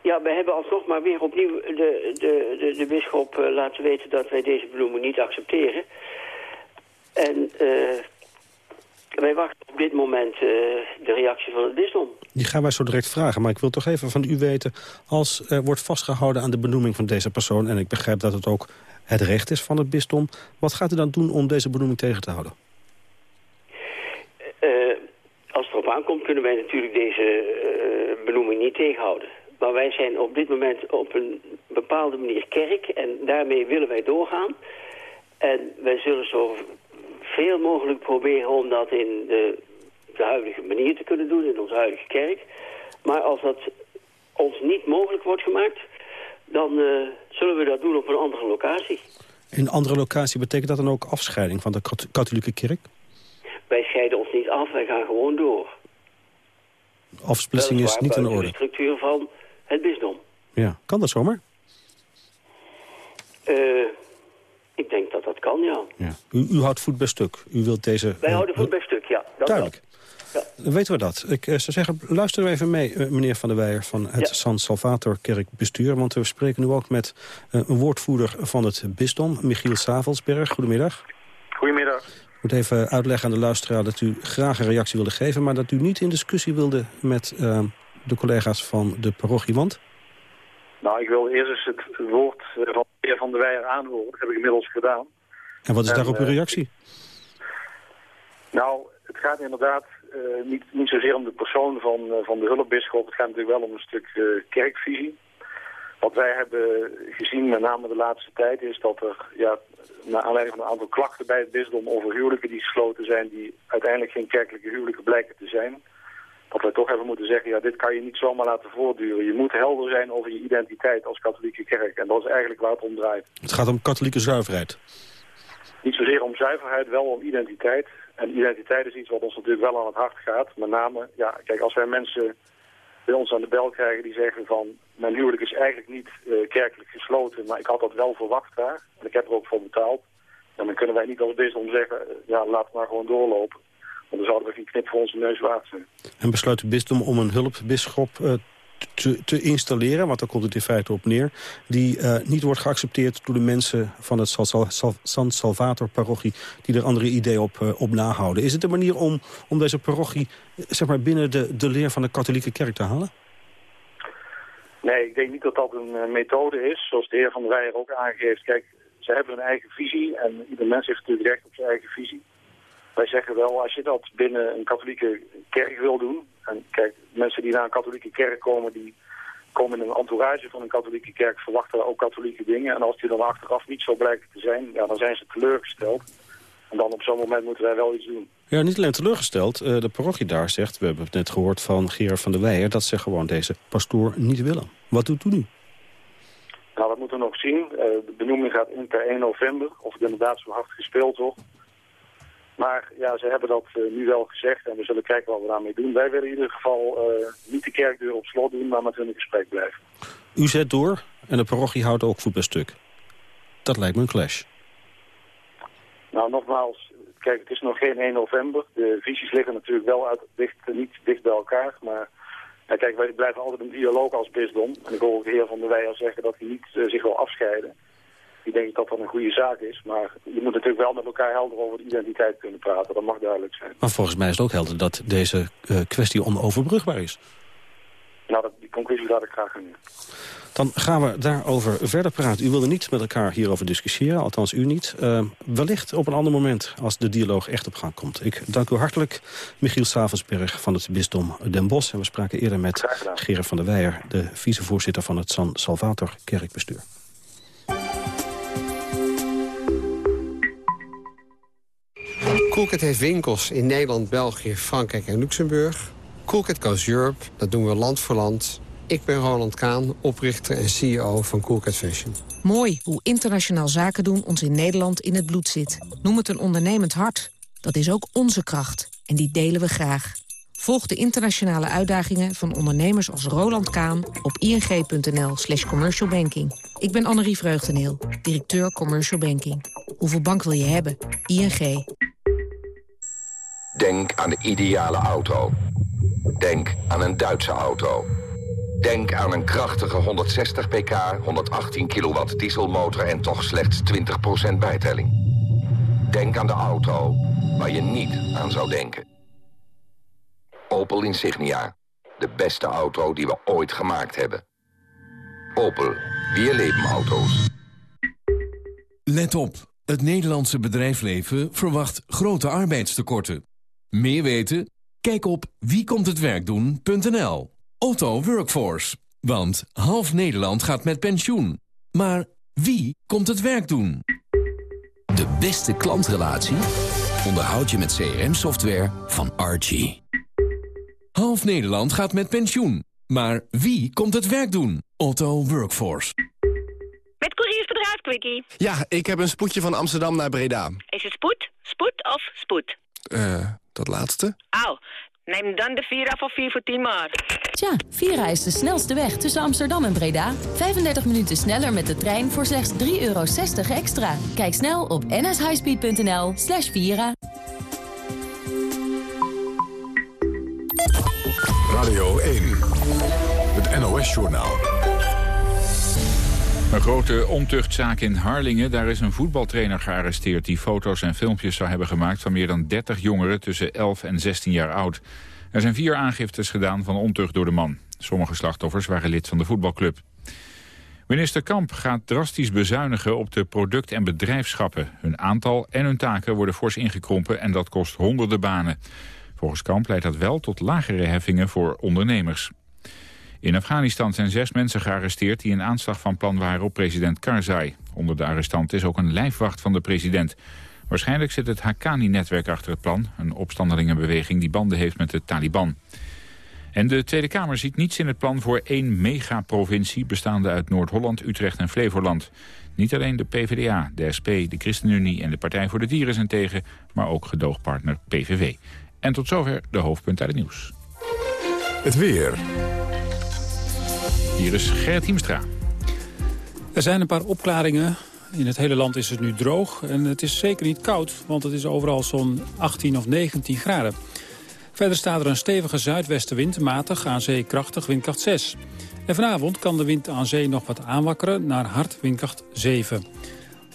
ja, wij hebben alsnog maar weer opnieuw de, de, de, de bisschop uh, laten weten dat wij deze benoeming niet accepteren. En wij wachten op dit moment eh, de reactie van het bisdom. Die gaan wij zo direct vragen, maar ik wil toch even van u weten... als er wordt vastgehouden aan de benoeming van deze persoon... en ik begrijp dat het ook het recht is van het bisdom... wat gaat u dan doen om deze benoeming tegen te houden? Eh, eh, als het erop aankomt kunnen wij natuurlijk deze benoeming niet tegenhouden. Maar wij zijn op dit moment op een bepaalde manier kerk... en daarmee willen wij doorgaan... En wij zullen zo veel mogelijk proberen om dat in de, de huidige manier te kunnen doen, in onze huidige kerk. Maar als dat ons niet mogelijk wordt gemaakt, dan uh, zullen we dat doen op een andere locatie. Een andere locatie betekent dat dan ook afscheiding van de katholieke kerk? Wij scheiden ons niet af, wij gaan gewoon door. Afsplitsing is niet in orde. de structuur van het bisdom. Ja, kan dat zomaar? Uh, ik denk dat dat kan, ja. ja. U, u houdt voet bij stuk. U wilt deze... Wij houden voet bij stuk, ja. Dat duidelijk. Ja. Dan weten we dat. Ik uh, zou zeggen, luister even mee, uh, meneer Van der Weijer... van het San Salvator Kerkbestuur. Want we spreken nu ook met uh, een woordvoerder van het bisdom... Michiel Savelsberg. Goedemiddag. Goedemiddag. Ik moet even uitleggen aan de luisteraar dat u graag een reactie wilde geven... maar dat u niet in discussie wilde met de collega's van de parochie. Want? Nou, ik wil eerst eens het woord van de heer Van der Weijer aanhoren. Dat heb ik inmiddels gedaan. En wat is daarop uw reactie? Nou, het gaat inderdaad uh, niet, niet zozeer om de persoon van, uh, van de hulpbisschop. Het gaat natuurlijk wel om een stuk uh, kerkvisie. Wat wij hebben gezien, met name de laatste tijd, is dat er, ja, naar aanleiding van een aantal klachten bij het bisdom over huwelijken die gesloten zijn, die uiteindelijk geen kerkelijke huwelijken blijken te zijn, dat wij toch even moeten zeggen, ja, dit kan je niet zomaar laten voortduren. Je moet helder zijn over je identiteit als katholieke kerk. En dat is eigenlijk waar het om draait. Het gaat om katholieke zuiverheid. Niet zozeer om zuiverheid, wel om identiteit. En identiteit is iets wat ons natuurlijk wel aan het hart gaat. Met name, ja, kijk, als wij mensen bij ons aan de bel krijgen die zeggen van... mijn huwelijk is eigenlijk niet uh, kerkelijk gesloten, maar ik had dat wel verwacht daar. En ik heb er ook voor betaald. En dan kunnen wij niet als bisdom zeggen, uh, ja, laat maar gewoon doorlopen. Want dan zouden we geen knip voor onze neus waard zijn. En besluit de bisdom om een hulpbisschop uh, te, te, installeren, want daar komt het in feite op neer... die uh, niet wordt geaccepteerd door de mensen van het San Salvator-parochie... die er andere ideeën op, uh, op nahouden. Is het een manier om, om deze parochie zeg maar, binnen de, de leer van de katholieke kerk te halen? Nee, ik denk niet dat dat een uh, methode is, zoals de heer Van der Weijer ook aangeeft. Kijk, ze hebben hun eigen visie en ieder mens heeft natuurlijk recht op zijn eigen visie. Wij zeggen wel, als je dat binnen een katholieke kerk wil doen... en kijk, mensen die naar een katholieke kerk komen... die komen in een entourage van een katholieke kerk... verwachten ook katholieke dingen. En als die dan achteraf niet zo blijken te zijn... Ja, dan zijn ze teleurgesteld. En dan op zo'n moment moeten wij wel iets doen. Ja, niet alleen teleurgesteld. Uh, de parochie daar zegt, we hebben het net gehoord van Gerard van der Weijer... dat ze gewoon deze pastoor niet willen. Wat doet u nu? Nou, dat moeten we nog zien. Uh, de benoeming gaat in per 1 november. Of het inderdaad zo hard gespeeld wordt. Maar ja, ze hebben dat uh, nu wel gezegd en we zullen kijken wat we daarmee doen. Wij willen in ieder geval uh, niet de kerkdeur op slot doen, maar met hun in gesprek blijven. U zet door en de parochie houdt ook voet bij stuk. Dat lijkt me een clash. Nou, nogmaals, kijk, het is nog geen 1 november. De visies liggen natuurlijk wel uit, dicht, niet dicht bij elkaar, maar... Ja, kijk, wij blijven altijd een dialoog als bisdom. En ik hoor ook de heer Van der Weijer zeggen dat hij niet uh, zich wil afscheiden ik denk dat dat een goede zaak is. Maar je moet natuurlijk wel met elkaar helder over de identiteit kunnen praten. Dat mag duidelijk zijn. Maar volgens mij is het ook helder dat deze uh, kwestie onoverbrugbaar is. Nou, dat, die conclusie laat ik graag aan Dan gaan we daarover verder praten. U wilde niet met elkaar hierover discussiëren, althans u niet. Uh, wellicht op een ander moment als de dialoog echt op gang komt. Ik dank u hartelijk, Michiel Savensberg van het bisdom Den Bosch. En we spraken eerder met Gerard van der Weijer, de vicevoorzitter van het San Salvator Kerkbestuur. Coolcat heeft winkels in Nederland, België, Frankrijk en Luxemburg. Coolcat Goes Europe, dat doen we land voor land. Ik ben Roland Kaan, oprichter en CEO van Coolcat Fashion. Mooi hoe internationaal zaken doen ons in Nederland in het bloed zit. Noem het een ondernemend hart. Dat is ook onze kracht en die delen we graag. Volg de internationale uitdagingen van ondernemers als Roland Kaan op ing.nl slash commercialbanking. Ik ben Annerie Vreugdeneel, directeur Commercial Banking. Hoeveel bank wil je hebben? ING. Denk aan de ideale auto. Denk aan een Duitse auto. Denk aan een krachtige 160 pk, 118 kilowatt dieselmotor en toch slechts 20% bijtelling. Denk aan de auto waar je niet aan zou denken. Opel Insignia. De beste auto die we ooit gemaakt hebben. Opel. Weer leven auto's. Let op. Het Nederlandse bedrijfsleven verwacht grote arbeidstekorten. Meer weten? Kijk op wiekomthetwerkdoen.nl. Otto Workforce. Want half Nederland gaat met pensioen. Maar wie komt het werk doen? De beste klantrelatie onderhoud je met CRM-software van Archie. Half Nederland gaat met pensioen. Maar wie komt het werk doen? Otto Workforce. Met couriersbedrijf Quickie. Ja, ik heb een spoedje van Amsterdam naar Breda. Is het spoed, spoed of spoed? Eh, dat laatste? Au, neem dan de Vira voor 4 voor 10 maar. Tja, Vira is de snelste weg tussen Amsterdam en Breda. 35 minuten sneller met de trein voor slechts 3,60 euro extra. Kijk snel op nshighspeed.nl slash Vira. Radio 1, het NOS-journaal. Een grote ontuchtzaak in Harlingen. Daar is een voetbaltrainer gearresteerd die foto's en filmpjes zou hebben gemaakt... van meer dan 30 jongeren tussen 11 en 16 jaar oud. Er zijn vier aangiftes gedaan van ontucht door de man. Sommige slachtoffers waren lid van de voetbalclub. Minister Kamp gaat drastisch bezuinigen op de product- en bedrijfschappen. Hun aantal en hun taken worden fors ingekrompen en dat kost honderden banen. Volgens Kamp leidt dat wel tot lagere heffingen voor ondernemers. In Afghanistan zijn zes mensen gearresteerd die een aanslag van plan waren op president Karzai. Onder de arrestanten is ook een lijfwacht van de president. Waarschijnlijk zit het Haqqani-netwerk achter het plan, een opstandelingenbeweging die banden heeft met de Taliban. En de Tweede Kamer ziet niets in het plan voor één megaprovincie... bestaande uit Noord-Holland, Utrecht en Flevoland. Niet alleen de PvdA, de SP, de ChristenUnie en de Partij voor de Dieren zijn tegen... maar ook gedoogpartner PVV. En tot zover de hoofdpunten uit het nieuws. Het weer. Hier is Gerrit Hiemstra. Er zijn een paar opklaringen. In het hele land is het nu droog. En het is zeker niet koud, want het is overal zo'n 18 of 19 graden. Verder staat er een stevige zuidwestenwind, matig, aan zee krachtig, windkracht 6. En vanavond kan de wind aan zee nog wat aanwakkeren naar hard windkracht 7.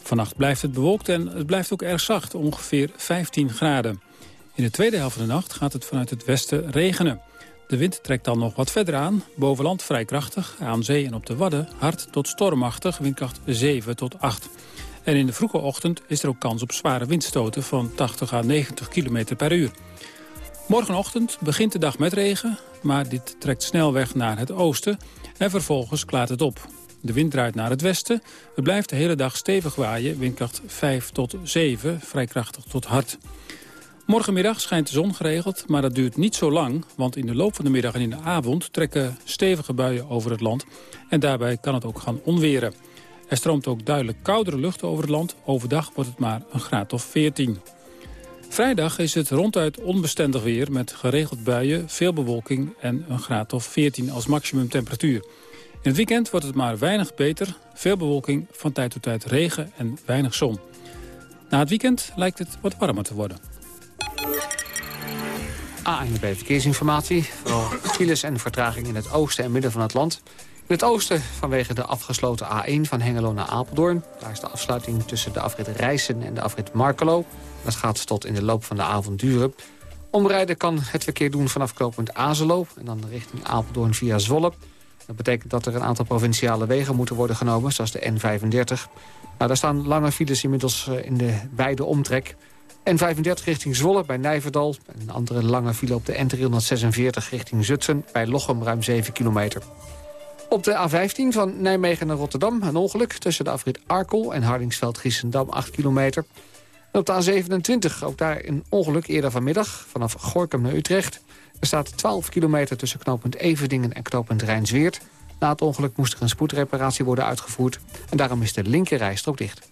Vannacht blijft het bewolkt en het blijft ook erg zacht, ongeveer 15 graden. In de tweede helft van de nacht gaat het vanuit het westen regenen. De wind trekt dan nog wat verder aan. Bovenland vrij krachtig, aan zee en op de Wadden hard tot stormachtig, windkracht 7 tot 8. En in de vroege ochtend is er ook kans op zware windstoten van 80 à 90 km per uur. Morgenochtend begint de dag met regen, maar dit trekt snel weg naar het oosten en vervolgens klaart het op. De wind draait naar het westen. Het blijft de hele dag stevig waaien, windkracht 5 tot 7, vrij krachtig tot hard. Morgenmiddag schijnt de zon geregeld, maar dat duurt niet zo lang... want in de loop van de middag en in de avond trekken stevige buien over het land... en daarbij kan het ook gaan onweren. Er stroomt ook duidelijk koudere lucht over het land. Overdag wordt het maar een graad of 14. Vrijdag is het ronduit onbestendig weer met geregeld buien, veel bewolking en een graad of 14 als maximumtemperatuur. In het weekend wordt het maar weinig beter, veel bewolking, van tijd tot tijd regen en weinig zon. Na het weekend lijkt het wat warmer te worden. ANWB Verkeersinformatie. Vooral files en vertraging in het oosten en midden van het land. In het oosten vanwege de afgesloten A1 van Hengelo naar Apeldoorn. Daar is de afsluiting tussen de afrit Rijssen en de afrit Markelo. Dat gaat tot in de loop van de avond duren. Omrijden kan het verkeer doen vanaf knooppunt Azelo... en dan richting Apeldoorn via Zwolle. Dat betekent dat er een aantal provinciale wegen moeten worden genomen... zoals de N35. Nou, daar staan lange files inmiddels eh, in de wijde omtrek... N35 richting Zwolle bij Nijverdal. Een andere lange file op de N346 richting Zutphen... bij Lochem ruim 7 kilometer. Op de A15 van Nijmegen naar Rotterdam een ongeluk... tussen de afrit Arkel en Hardingsveld-Giessendam 8 kilometer. En op de A27 ook daar een ongeluk eerder vanmiddag... vanaf Gorkum naar Utrecht. Er staat 12 kilometer tussen knooppunt Everdingen en knooppunt Rijnsweert. Na het ongeluk moest er een spoedreparatie worden uitgevoerd... en daarom is de linkerrijstrook dicht.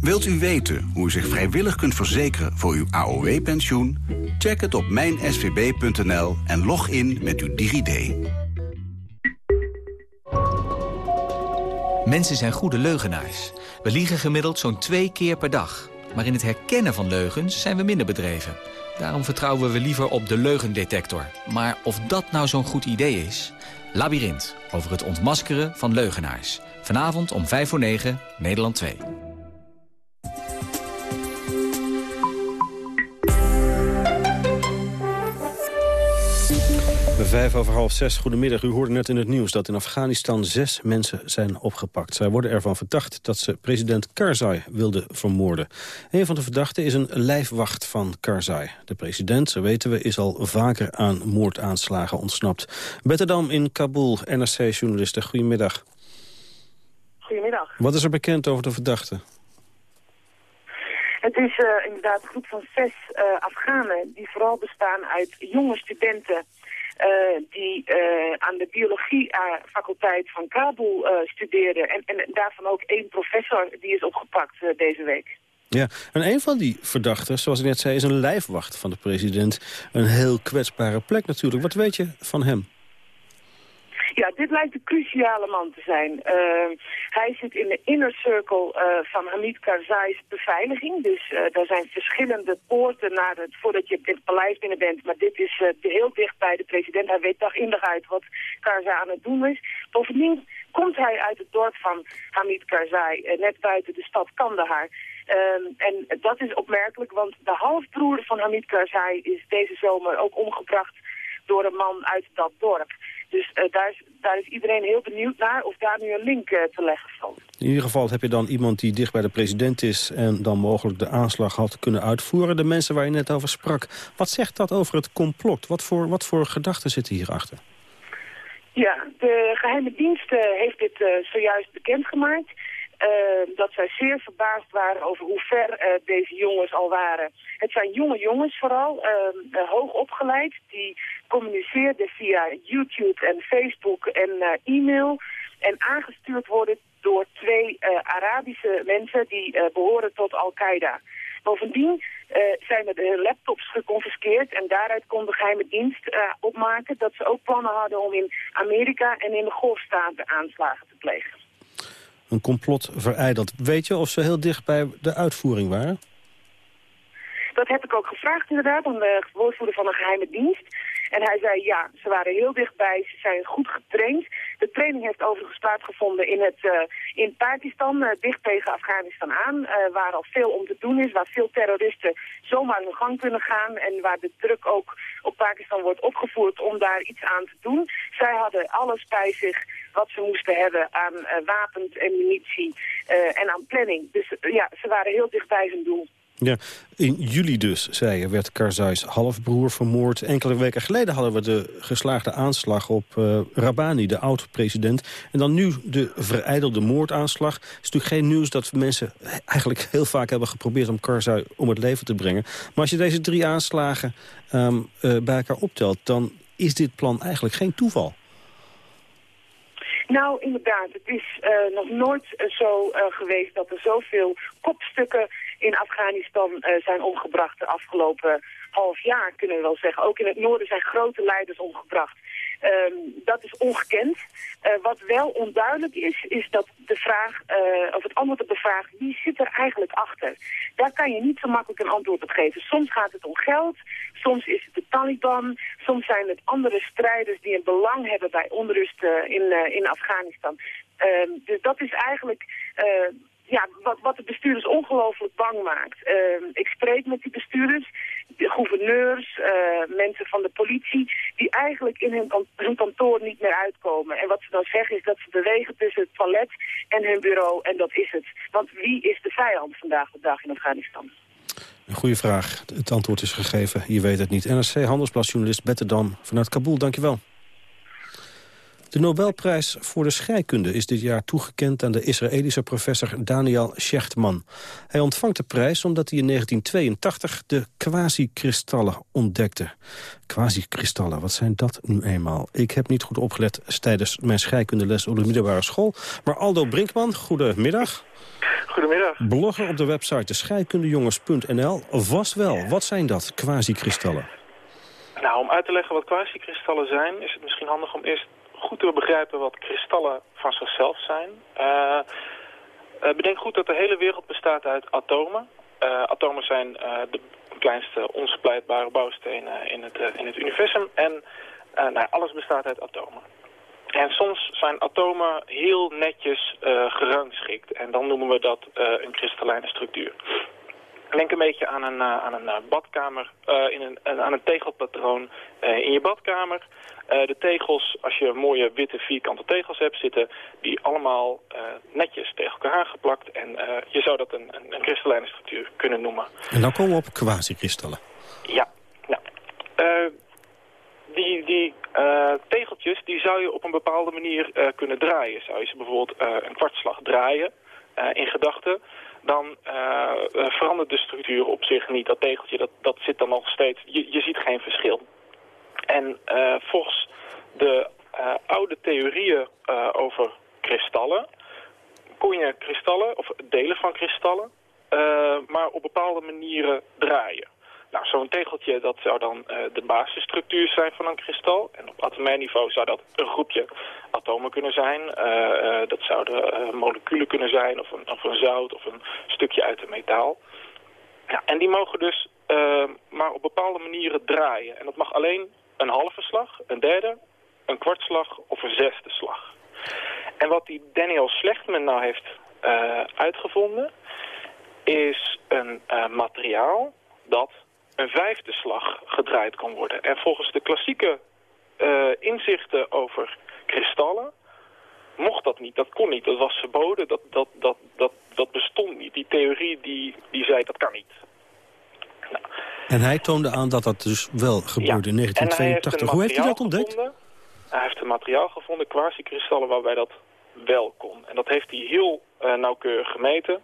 Wilt u weten hoe u zich vrijwillig kunt verzekeren voor uw AOW-pensioen? Check het op mijnsvb.nl en log in met uw DigiD. Mensen zijn goede leugenaars. We liegen gemiddeld zo'n twee keer per dag. Maar in het herkennen van leugens zijn we minder bedreven. Daarom vertrouwen we liever op de leugendetector. Maar of dat nou zo'n goed idee is? Labyrinth, over het ontmaskeren van leugenaars. Vanavond om 5 voor 9, Nederland 2. Vijf over half zes, goedemiddag. U hoorde net in het nieuws dat in Afghanistan zes mensen zijn opgepakt. Zij worden ervan verdacht dat ze president Karzai wilden vermoorden. Een van de verdachten is een lijfwacht van Karzai. De president, zo weten we, is al vaker aan moordaanslagen ontsnapt. Betterdam in Kabul, NRC-journalisten, goedemiddag. Goedemiddag. Wat is er bekend over de verdachte? Het is uh, inderdaad een groep van zes uh, Afghanen die vooral bestaan uit jonge studenten uh, die aan de biologie-faculteit van Kabul uh, studeerde. En, en daarvan ook één professor die is opgepakt deze week. Ja, en een van die verdachten, zoals ik net zei, is een lijfwacht van de president. Een heel kwetsbare plek natuurlijk. Wat weet je van hem? Ja, dit lijkt een cruciale man te zijn. Uh, hij zit in de inner circle uh, van Hamid Karzai's beveiliging. Dus uh, er zijn verschillende poorten naar het, voordat je het paleis binnen bent. Maar dit is heel dicht bij de president. Hij weet dag in dag uit wat Karzai aan het doen is. Bovendien komt hij uit het dorp van Hamid Karzai, net buiten de stad Kandahar. Um, en dat is opmerkelijk, want de halfbroer van Hamid Karzai is deze zomer ook omgebracht door een man uit dat dorp. Dus uh, daar, is, daar is iedereen heel benieuwd naar of daar nu een link uh, te leggen valt. In ieder geval heb je dan iemand die dicht bij de president is... en dan mogelijk de aanslag had kunnen uitvoeren. De mensen waar je net over sprak. Wat zegt dat over het complot? Wat voor, wat voor gedachten zitten hierachter? Ja, de geheime dienst uh, heeft dit zojuist bekendgemaakt. Uh, dat zij zeer verbaasd waren over hoe ver uh, deze jongens al waren. Het zijn jonge jongens vooral, uh, hoog opgeleid, die communiceerden via YouTube en Facebook en e-mail. En aangestuurd worden door twee Arabische mensen die behoren tot Al-Qaeda. Bovendien zijn er laptops geconfiskeerd en daaruit kon de geheime dienst opmaken dat ze ook plannen hadden om in Amerika en in de Golfstaten aanslagen te plegen een complot verijdeld. Weet je of ze heel dicht bij de uitvoering waren? Dat heb ik ook gevraagd inderdaad aan de woordvoerder van een geheime dienst. En hij zei ja, ze waren heel dichtbij, ze zijn goed getraind. De training heeft overigens plaatsgevonden in, het, uh, in Pakistan, uh, dicht tegen Afghanistan aan. Uh, waar al veel om te doen is, waar veel terroristen zomaar hun gang kunnen gaan. En waar de druk ook op Pakistan wordt opgevoerd om daar iets aan te doen. Zij hadden alles bij zich wat ze moesten hebben aan wapens en munitie en aan planning. Dus ja, ze waren heel dicht bij zijn doel. Ja, in juli dus, zei je, werd Karzais halfbroer vermoord. Enkele weken geleden hadden we de geslaagde aanslag op uh, Rabani, de oud-president. En dan nu de vereidelde moordaanslag. Het is natuurlijk geen nieuws dat mensen eigenlijk heel vaak hebben geprobeerd... om Karzai om het leven te brengen. Maar als je deze drie aanslagen um, uh, bij elkaar optelt... dan is dit plan eigenlijk geen toeval. Nou, inderdaad. Het is uh, nog nooit zo geweest dat er zoveel kopstukken in Afghanistan zijn omgebracht de afgelopen half jaar, kunnen we wel zeggen. Ook in het noorden zijn grote leiders omgebracht. Um, dat is ongekend. Uh, wat wel onduidelijk is, is dat de vraag, uh, of het antwoord op de vraag, wie zit er eigenlijk achter? Daar kan je niet zo makkelijk een antwoord op geven. Soms gaat het om geld, soms is het de Taliban, soms zijn het andere strijders die een belang hebben bij onrust in, in Afghanistan. Ehm, dus dat is eigenlijk ja, wat, wat de bestuurders ongelooflijk bang maakt. Uh, ik spreek met die bestuurders, de gouverneurs, uh, mensen van de politie... die eigenlijk in hun, kantoor niet meer uitkomen. En wat ze dan zeggen is dat ze bewegen tussen het toilet en hun bureau. En dat is het. Want wie is de vijand vandaag de dag in Afghanistan? Een goede vraag. Het antwoord is gegeven. Je weet het niet. NRC Handelsbladjournalist Betterdam vanuit Kabul. Dankjewel. De Nobelprijs voor de scheikunde is dit jaar toegekend aan de Israëlische professor Daniel Shechtman. Hij ontvangt de prijs omdat hij in 1982 de quasi-kristallen ontdekte. Quasi-kristallen, wat zijn dat nu eenmaal? Ik heb niet goed opgelet tijdens mijn scheikundeles op de middelbare school. Maar Aldo Brinkman, goedemiddag. Goedemiddag. Blogger op de website de scheikundejongens.nl. Vast wel, wat zijn dat, quasi-kristallen? Nou, om uit te leggen wat quasi-kristallen zijn... is het misschien handig om eerst goed te begrijpen wat kristallen van zichzelf zijn. Uh, bedenk goed dat de hele wereld bestaat uit atomen. Uh, atomen zijn de kleinste onsplijtbare bouwstenen in het, in het universum. En nou, alles bestaat uit atomen. En soms zijn atomen heel netjes gerangschikt. En dan noemen we dat een kristallijne structuur. Denk een beetje aan een, uh, aan een uh, badkamer, uh, in een, aan een tegelpatroon in je badkamer. De tegels, als je mooie witte vierkante tegels hebt zitten, die allemaal netjes tegen elkaar aangeplakt. En je zou dat een, een, een, kristallijne structuur kunnen noemen. En dan komen we op quasi-kristallen. Ja, nou, die, die tegeltjes die zou je op een bepaalde manier kunnen draaien. Zou je ze bijvoorbeeld een kwartslag draaien in gedachten dan uh, verandert de structuur op zich niet. Dat tegeltje, dat, dat zit dan nog steeds, je, je ziet geen verschil. En uh, volgens de uh, oude theorieën over kristallen, kon je kristallen, of delen van kristallen, maar op bepaalde manieren draaien. Nou, zo'n tegeltje dat zou dan de basisstructuur zijn van een kristal. En op atomair niveau zou dat een groepje atomen kunnen zijn. Dat zouden moleculen kunnen zijn, of een, of een zout, of een stukje uit een metaal. Ja, en die mogen dus maar op bepaalde manieren draaien. En dat mag alleen een halve slag, een derde, een kwartslag of een zesde slag. En wat die Daniel Slechtman nou heeft uitgevonden... is een materiaal dat een vijfde slag gedraaid kan worden. En volgens de klassieke uh, inzichten over kristallen mocht dat niet, dat kon niet, dat was verboden, dat, dat, dat, dat, dat bestond niet. Die theorie die, die zei dat kan niet. Nou. En hij toonde aan dat dat dus wel gebeurde in 1982. Hoe heeft hij dat ontdekt? Gevonden. Hij heeft een materiaal gevonden, quasi-kristallen, waarbij dat wel kon. En dat heeft hij heel uh, nauwkeurig gemeten.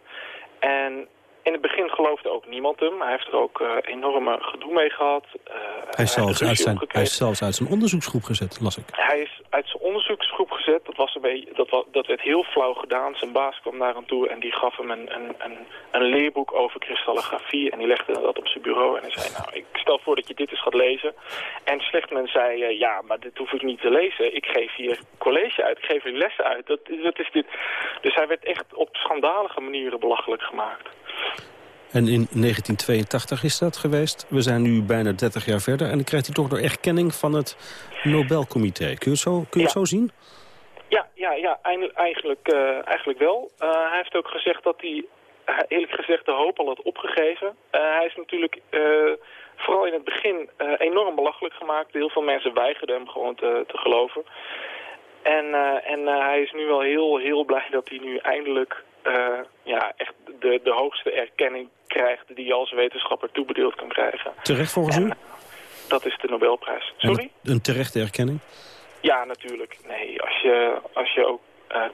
En in het begin geloofde ook niemand hem. Hij heeft er ook uh, enorme gedoe mee gehad. Uh, hij, is zelfs uit zijn, hij is zelfs uit zijn onderzoeksgroep gezet, las ik. Hij is uit zijn onderzoeksgroep gezet. Dat, was een beetje, dat, dat werd heel flauw gedaan. Zijn baas kwam naar hem toe en die gaf hem een, een, een, een leerboek over kristallografie. En die legde dat op zijn bureau. En hij zei, nou, ik stel voor dat je dit eens gaat lezen. En Slechtman zei, uh, ja, maar dit hoef ik niet te lezen. Ik geef hier college uit. Ik geef hier lessen uit. Dat, dat is dit. Dus hij werd echt op schandalige manieren belachelijk gemaakt. En in 1982 is dat geweest. We zijn nu bijna 30 jaar verder. En dan krijgt hij toch door erkenning van het Nobelcomité. Kun je het zo, kun je het zo zien? Ja, ja, ja eigenlijk, uh, eigenlijk wel. Uh, hij heeft ook gezegd dat hij, eerlijk gezegd, de hoop al had opgegeven. Uh, hij is natuurlijk vooral in het begin enorm belachelijk gemaakt. Heel veel mensen weigerden hem gewoon te, te geloven. En, en hij is nu wel heel, heel blij dat hij nu eindelijk uh, ja, echt de, de hoogste erkenning krijgt die je als wetenschapper toebedeeld kan krijgen. Terecht volgens en, u? Dat is de Nobelprijs. Sorry? Een, een terechte erkenning? Ja, natuurlijk. Nee, als je, als je ook uh,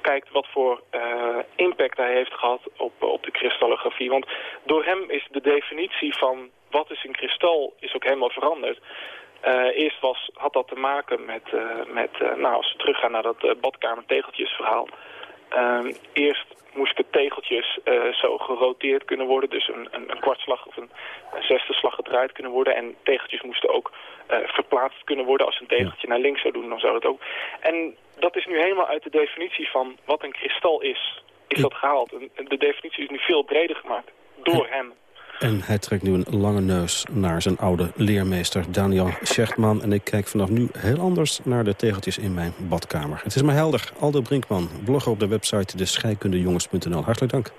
kijkt wat voor uh, impact hij heeft gehad op, op de kristallografie. Want door hem is de definitie van wat is een kristal is ook helemaal veranderd. Uh, eerst was, had dat te maken met, uh, met uh, nou, als we teruggaan naar dat badkamertegeltjesverhaal... Uh, eerst moesten tegeltjes uh, zo geroteerd kunnen worden. Dus een, een, een kwartslag of een, een, zesde slag gedraaid kunnen worden. En tegeltjes moesten ook uh, verplaatst kunnen worden. Als een tegeltje naar links zou doen, dan zou het ook. En dat is nu helemaal uit de definitie van wat een kristal is, is dat gehaald. En de definitie is nu veel breder gemaakt door hem. En hij trekt nu een lange neus naar zijn oude leermeester Daniel Schechtman. En ik kijk vanaf nu heel anders naar de tegeltjes in mijn badkamer. Het is maar helder. Aldo Brinkman, blogger op de website descheikundejongens.nl. Hartelijk dank.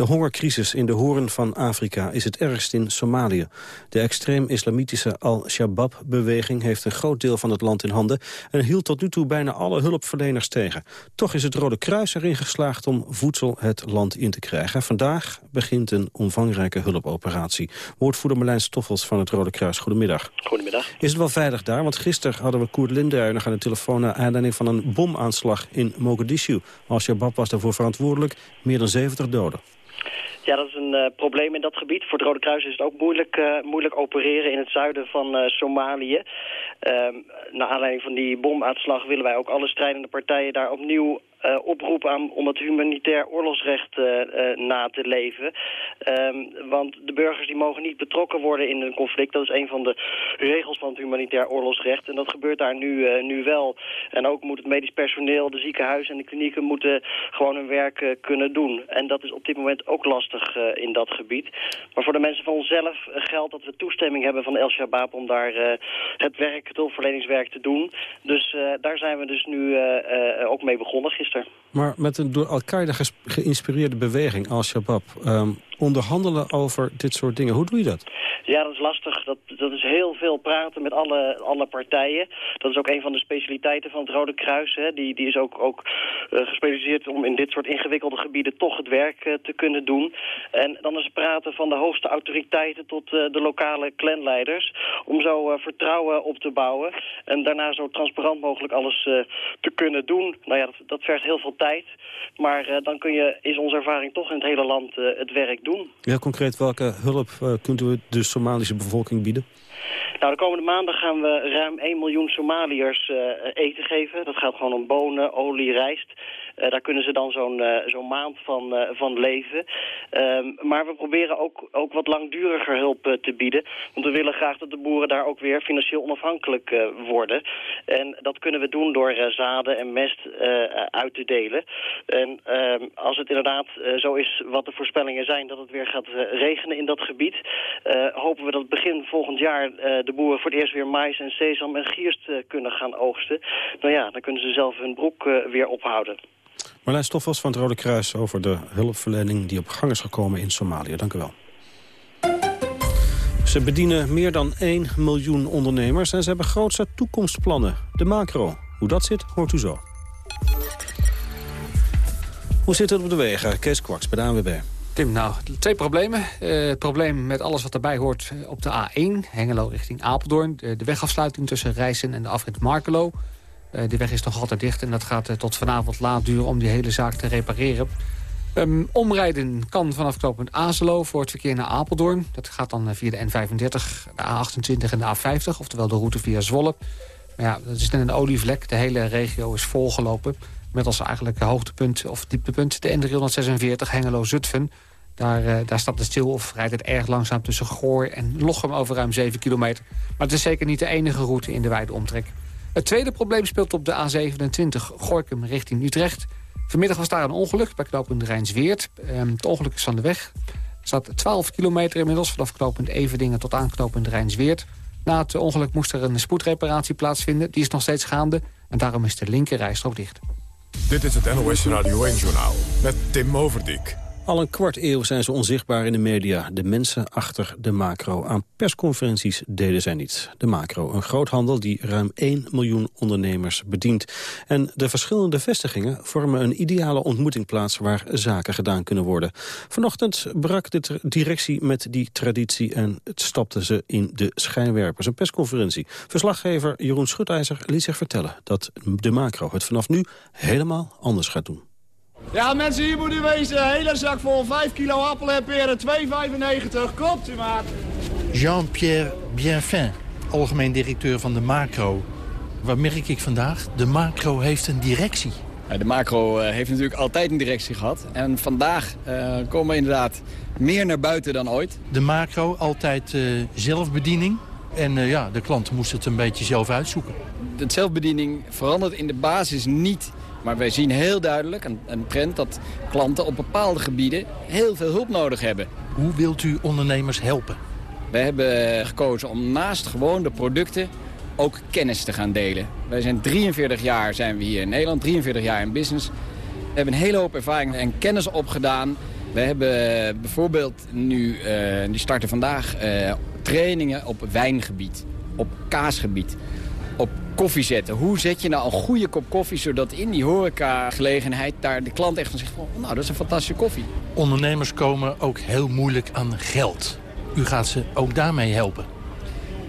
De hongercrisis in de hoorn van Afrika is het ergst in Somalië. De extreem-islamitische Al-Shabaab-beweging heeft een groot deel van het land in handen... en hield tot nu toe bijna alle hulpverleners tegen. Toch is het Rode Kruis erin geslaagd om voedsel het land in te krijgen. Vandaag begint een omvangrijke hulpoperatie. Woordvoerder Marlijn Stoffels van het Rode Kruis, goedemiddag. Goedemiddag. Is het wel veilig daar? Want gisteren hadden we Koert Linde nog aan de telefoon... naar aanleiding van een bomaanslag in Mogadishu. Al-Shabaab was daarvoor verantwoordelijk, meer dan 70 doden. Ja, dat is een uh, probleem in dat gebied. Voor het Rode Kruis is het ook moeilijk, uh, moeilijk opereren in het zuiden van uh, Somalië. naar aanleiding van die bomaanslag willen wij ook alle strijdende partijen daar opnieuw uh, oproep aan om het humanitair oorlogsrecht uh, uh, na te leven. Um, want de burgers die mogen niet betrokken worden in een conflict. Dat is een van de regels van het humanitair oorlogsrecht. En dat gebeurt daar nu, nu wel. En ook moet het medisch personeel, de ziekenhuizen en de klinieken moeten gewoon hun werk kunnen doen. En dat is op dit moment ook lastig in dat gebied. Maar voor de mensen van onszelf geldt dat we toestemming hebben van El Shabaab om daar het werk, het hulpverleningswerk te doen. Dus daar zijn we dus nu ook mee begonnen gisteren. Maar met een door Al-Qaeda geïnspireerde beweging, Al-Shabaab... Um, onderhandelen over dit soort dingen, hoe doe je dat? Ja, dat is lastig. Dat, dat is heel veel praten met alle, alle partijen. Dat is ook een van de specialiteiten van het Rode Kruis. Hè. Die, die is ook, ook uh, gespecialiseerd om in dit soort ingewikkelde gebieden toch het werk uh, te kunnen doen. En dan is praten van de hoogste autoriteiten tot uh, de lokale clanleiders. Om zo vertrouwen op te bouwen. En daarna zo transparant mogelijk alles te kunnen doen. Nou ja, dat, dat vergt heel veel tijd. Maar dan kun je, is onze ervaring toch in het hele land het werk doen. Ja, concreet welke hulp kunt u de Somalische bevolking bieden? Nou, de komende maanden gaan we ruim 1 miljoen Somaliërs uh, eten geven. Dat gaat gewoon om bonen, olie, rijst. Uh, daar kunnen ze dan zo'n zo'n maand van, uh, van leven. Um, maar we proberen ook, ook wat langduriger hulp te bieden. Want we willen graag dat de boeren daar ook weer financieel onafhankelijk worden. En dat kunnen we doen door zaden en mest uit te delen. En ehm, als het inderdaad zo is wat de voorspellingen zijn... dat het weer gaat regenen in dat gebied... hopen we dat begin volgend jaar de boeren voor het eerst weer mais en sesam en gierst kunnen gaan oogsten. Nou ja, dan kunnen ze zelf hun broek weer ophouden. Marlijn Stoffels van het Rode Kruis over de hulpverlening die op gang is gekomen in Somalië. Dank u wel. Ze bedienen meer dan 1 miljoen ondernemers en ze hebben grootste toekomstplannen. De macro. Hoe dat zit, hoort u zo. Hoe zit het op de wegen? Kees Kwaks bij de ANWB. Tim, nou, twee problemen. Uh, het probleem met alles wat erbij hoort op de A1, Hengelo richting Apeldoorn. De, de wegafsluiting tussen Rijssen en de afrit Markelo. Uh, de weg is nog altijd dicht en dat gaat uh, tot vanavond laat duren om die hele zaak te repareren. Um, omrijden kan vanaf knooppunt Azelo voor het verkeer naar Apeldoorn. Dat gaat dan via de N35, de A28 en de A50, oftewel de route via Zwolle. Maar ja, dat is net een olievlek. De hele regio is volgelopen. Met als eigenlijk hoogtepunt of dieptepunt de N346 Hengelo-Zutphen. Daar, daar stapt het stil of rijdt het erg langzaam tussen Goor en Lochem over ruim 7 kilometer. Maar het is zeker niet de enige route in de wijde omtrek. Het tweede probleem speelt op de A27 Gorkum richting Utrecht. Vanmiddag was daar een ongeluk bij knooppunt Rijnsweert. Um, het ongeluk is aan de weg. Er staat 12 kilometer inmiddels vanaf knooppunt Everdingen tot aan knooppunt Rijnsweert. Na het ongeluk moest er een spoedreparatie plaatsvinden. Die is nog steeds gaande en daarom is de linkerrijstrook dicht. Dit is het NOS Radio 1-journaal met Tim Overdijk. Al een kwart eeuw zijn ze onzichtbaar in de media. De mensen achter de macro. Aan persconferenties deden zij niet. De macro, een groothandel die ruim 1 miljoen ondernemers bedient. En de verschillende vestigingen vormen een ideale ontmoetingplaats... waar zaken gedaan kunnen worden. Vanochtend brak de directie met die traditie... en stapte ze in de schijnwerpers. Een persconferentie. Verslaggever Jeroen Schutijzer liet zich vertellen... dat de macro het vanaf nu helemaal anders gaat doen. Ja, mensen, hier moet u wezen. Hele zak vol 5 kilo appelen en peren, 2,95. Klopt u, maat. Jean-Pierre Bienfin, algemeen directeur van de Macro. Wat merk ik vandaag? De Macro heeft een directie. De Macro uh, heeft natuurlijk altijd een directie gehad. En vandaag uh, komen we inderdaad meer naar buiten dan ooit. De Macro, altijd uh, zelfbediening. En ja, de klant moest het een beetje zelf uitzoeken. De zelfbediening verandert in de basis niet maar wij zien heel duidelijk een, een, trend dat klanten op bepaalde gebieden heel veel hulp nodig hebben. Hoe wilt u ondernemers helpen? We hebben gekozen om naast gewoon de producten ook kennis te gaan delen. Wij zijn 43 jaar zijn we hier in Nederland, 43 jaar in business. We hebben een hele hoop ervaring en kennis opgedaan We hebben bijvoorbeeld nu, uh, die starten vandaag, uh, trainingen op wijngebied, op kaasgebied, koffie zetten. Hoe zet je nou een goede kop koffie, zodat in die horecagelegenheid daar de klant echt van zegt van, nou, dat is een fantastische koffie. Ondernemers komen ook heel moeilijk aan geld. U gaat ze ook daarmee helpen.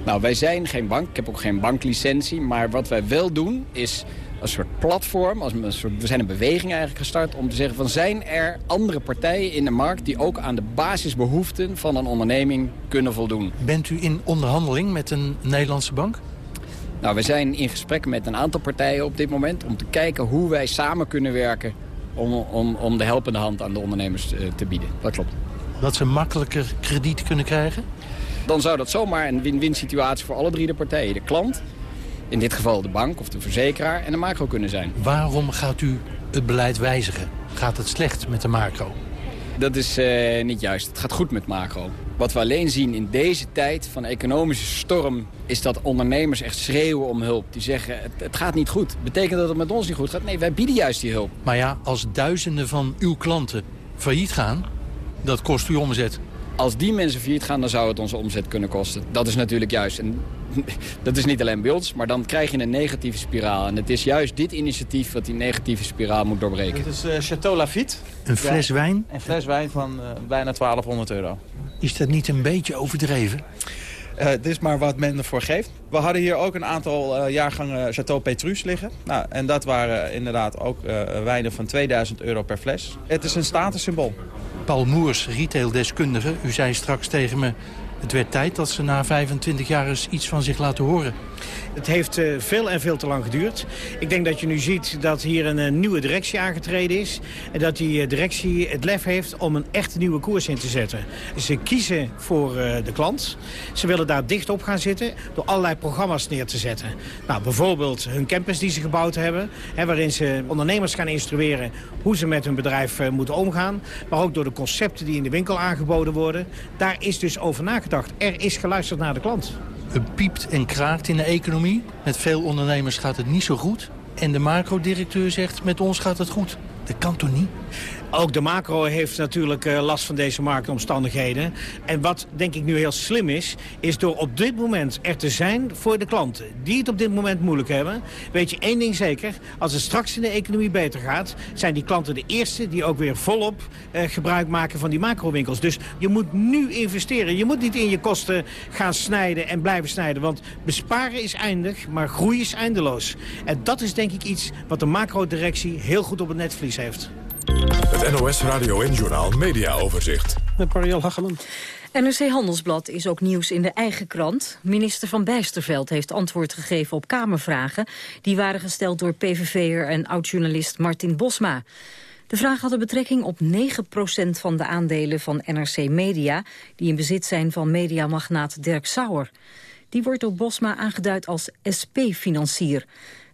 Nou, wij zijn geen bank. Ik heb ook geen banklicentie. Maar wat wij wel doen is een soort platform. Als een soort, we zijn een beweging eigenlijk gestart om te zeggen van zijn er andere partijen in de markt die ook aan de basisbehoeften van een onderneming kunnen voldoen. Bent u in onderhandeling met een Nederlandse bank? Nou, we zijn in gesprek met een aantal partijen op dit moment om te kijken hoe wij samen kunnen werken om, om, om de helpende hand aan de ondernemers eh, te bieden. Dat klopt. Dat ze makkelijker krediet kunnen krijgen? Dan zou dat zomaar een win-win situatie voor alle drie de partijen. De klant, in dit geval de bank of de verzekeraar en de macro kunnen zijn. Waarom gaat u het beleid wijzigen? Gaat het slecht met de macro? Dat is uh, niet juist. Het gaat goed met macro. Wat we alleen zien in deze tijd van economische storm... is dat ondernemers echt schreeuwen om hulp. Die zeggen, het, het gaat niet goed. Betekent dat het met ons niet goed gaat? Nee, wij bieden juist die hulp. Maar ja, als duizenden van uw klanten failliet gaan... dat kost u omzet. Als die mensen failliet gaan, dan zou het onze omzet kunnen kosten. Dat is natuurlijk juist. En dat is niet alleen bij ons, maar dan krijg je een negatieve spiraal. En het is juist dit initiatief wat die negatieve spiraal moet doorbreken. Het is uh, Chateau Lafitte. Een fles wijn? Een fles wijn van uh, bijna 1200 euro. Is dat niet een beetje overdreven? Uh, dit is maar wat men ervoor geeft. We hadden hier ook een aantal uh, jaargangen Chateau Petrus liggen. Nou, en dat waren inderdaad ook uh, wijnen van 2000 euro per fles. Het is een statussymbool. Paul Moers, retaildeskundige. U zei straks tegen me... Het werd tijd dat ze na 25 jaar eens iets van zich laten horen. Het heeft uh, veel en veel te lang geduurd. Ik denk dat je nu ziet dat hier een, een nieuwe directie aangetreden is. En dat die uh, directie het lef heeft om een echt nieuwe koers in te zetten. Ze kiezen voor de klant. Ze willen daar dicht op gaan zitten door allerlei programma's neer te zetten. Nou, bijvoorbeeld hun campus die ze gebouwd hebben. Hè, waarin ze ondernemers gaan instrueren hoe ze met hun bedrijf moeten omgaan. Maar ook door de concepten die in de winkel aangeboden worden. Daar is dus over nagedacht. Er is geluisterd naar de klant. Piept en kraakt in de economie. Met veel ondernemers gaat het niet zo goed. En de macro-directeur zegt, met ons gaat het goed. Dat kan toch niet? Ook de macro heeft natuurlijk uh, last van deze marktomstandigheden. En wat denk ik nu heel slim is, is door op dit moment er te zijn voor de klanten die het op dit moment moeilijk hebben. Weet je één ding zeker, als het straks in de economie beter gaat, zijn die klanten de eerste die ook weer volop uh, gebruik maken van die macrowinkels. Dus je moet nu investeren. Je moet niet in je kosten gaan snijden en blijven snijden. Want besparen is eindig, maar groei is eindeloos. En dat is denk ik iets wat de macro-directie heel goed op het netvlies heeft. Het NOS Radio en Journal Media Overzicht. Met Mariel Hageman. NRC Handelsblad is ook nieuws in de eigen krant. Minister van Bijsterveld heeft antwoord gegeven op Kamervragen... die waren gesteld door PVV'er en oud-journalist Martin Bosma. De vraag had een betrekking op 9% van de aandelen van NRC Media... die in bezit zijn van mediamagnaat Dirk Sauer. Die wordt door Bosma aangeduid als SP-financier...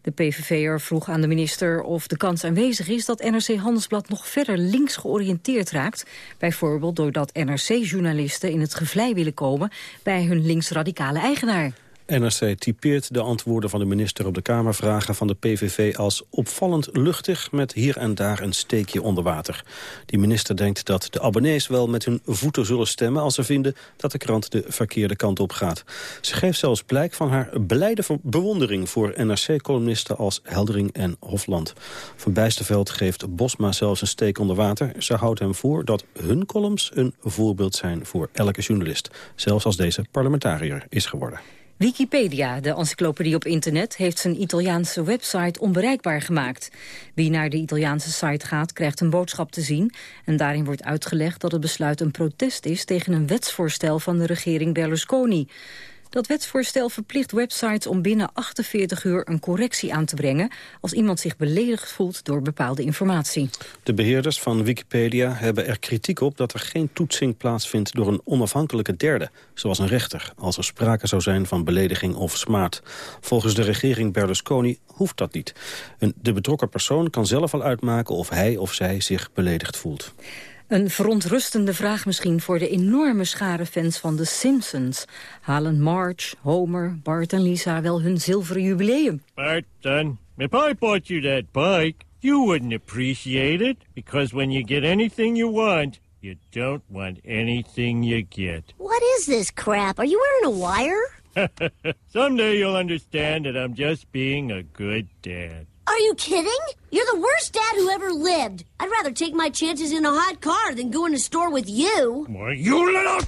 De PVV'er vroeg aan de minister of de kans aanwezig is dat NRC Handelsblad nog verder links georiënteerd raakt. Bijvoorbeeld doordat NRC-journalisten in het gevlei willen komen bij hun linksradicale eigenaar. NRC typeert de antwoorden van de minister op de Kamervragen van de PVV als opvallend luchtig met hier en daar een steekje onder water. Die minister denkt dat de abonnees wel met hun voeten zullen stemmen als ze vinden dat de krant de verkeerde kant op gaat. Ze geeft zelfs blijk van haar blijde bewondering voor NRC-columnisten als Heldering en Hofland. Van Bijsterveld geeft Bosma zelfs een steek onder water. Ze houdt hem voor dat hun columns een voorbeeld zijn voor elke journalist. Zelfs als deze parlementariër is geworden. Wikipedia, de encyclopedie op internet, heeft zijn Italiaanse website onbereikbaar gemaakt. Wie naar de Italiaanse site gaat, krijgt een boodschap te zien. En daarin wordt uitgelegd dat het besluit een protest is tegen een wetsvoorstel van de regering Berlusconi. Dat wetsvoorstel verplicht websites om binnen 48 uur een correctie aan te brengen... als iemand zich beledigd voelt door bepaalde informatie. De beheerders van Wikipedia hebben er kritiek op dat er geen toetsing plaatsvindt door een onafhankelijke derde, zoals een rechter, als er sprake zou zijn van belediging of smaad. Volgens de regering Berlusconi hoeft dat niet. De betrokken persoon kan zelf al uitmaken of hij of zij zich beledigd voelt. Een verontrustende vraag misschien voor de enorme schare fans van The Simpsons. Halen Marge, Homer, Bart en Lisa wel hun zilveren jubileum? Bart, son, if I bought you that bike, you wouldn't appreciate it. Because when you get anything you want, You don't want anything you get. What is this crap? Are you wearing a wire? Someday you'll understand that I'm just being a good dad. Are you kidding? You're the worst dad who ever lived. I'd rather take my chances in a hot car than go in a store with you. Well, you little...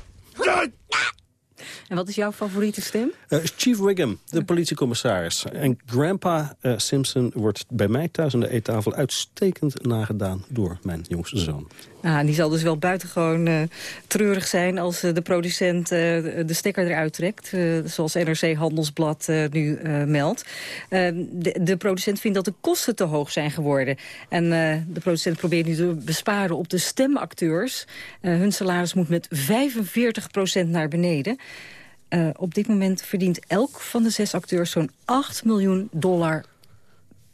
En wat is jouw favoriete stem? Uh, Chief Wiggum, de politiecommissaris. En Grandpa uh, Simpson wordt bij mij thuis aan de eettafel uitstekend nagedaan door mijn jongste zoon. Ah, die zal dus wel buitengewoon uh, treurig zijn als de producent de stekker eruit trekt. zoals NRC Handelsblad nu meldt. De, de, producent vindt dat de kosten te hoog zijn geworden. En de producent probeert nu te besparen op de stemacteurs. hun salaris moet met 45% naar beneden. Op dit moment verdient elk van de zes acteurs zo'n 8 miljoen dollar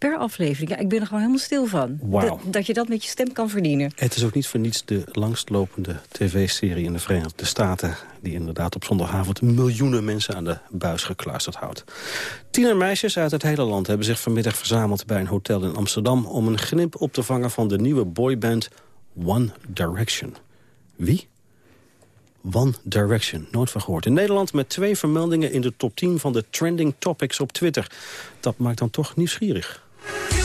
per aflevering. Ja, ik ben er gewoon helemaal stil van. Wow. Dat je dat met je stem kan verdienen. Het is ook niet voor niets de langstlopende tv-serie in de Verenigde Staten... die inderdaad op zondagavond miljoenen mensen aan de buis gekluisterd houdt. Tienermeisjes uit het hele land hebben zich vanmiddag verzameld... bij een hotel in Amsterdam om een gnip op te vangen van de nieuwe boyband One Direction. Wie? One Direction. Nooit van gehoord. In Nederland met twee vermeldingen in de top 10 van de trending topics op Twitter. Dat maakt dan toch nieuwsgierig. You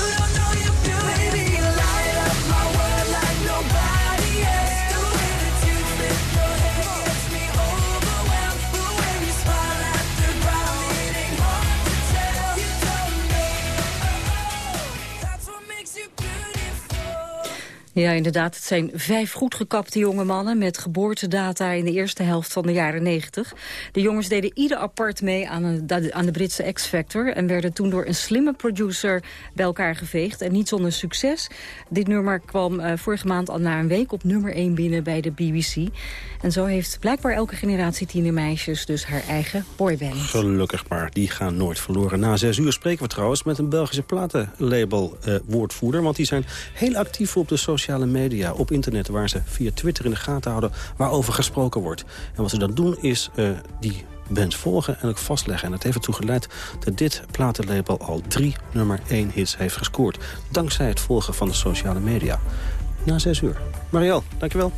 Ja, inderdaad. Het zijn vijf goed gekapte jonge mannen... met geboortedata in de eerste helft van de jaren 90. De jongens deden ieder apart mee aan, een, aan de Britse X-Factor... en werden toen door een slimme producer bij elkaar geveegd. En niet zonder succes. Dit nummer kwam uh, vorige maand al na een week op nummer 1 binnen bij de BBC. En zo heeft blijkbaar elke generatie tienermeisjes dus haar eigen boyband. Gelukkig maar, die gaan nooit verloren. Na zes uur spreken we trouwens met een Belgische platenlabel-woordvoerder... want die zijn heel actief op de sociale media, op internet... waar ze via Twitter in de gaten houden waarover gesproken wordt. En wat ze dan doen is uh, die bands volgen en ook vastleggen. En dat heeft ertoe geleid dat dit platenlabel al drie nummer 1 hits heeft gescoord. Dankzij het volgen van de sociale media. Na zes uur. Marielle, dankjewel.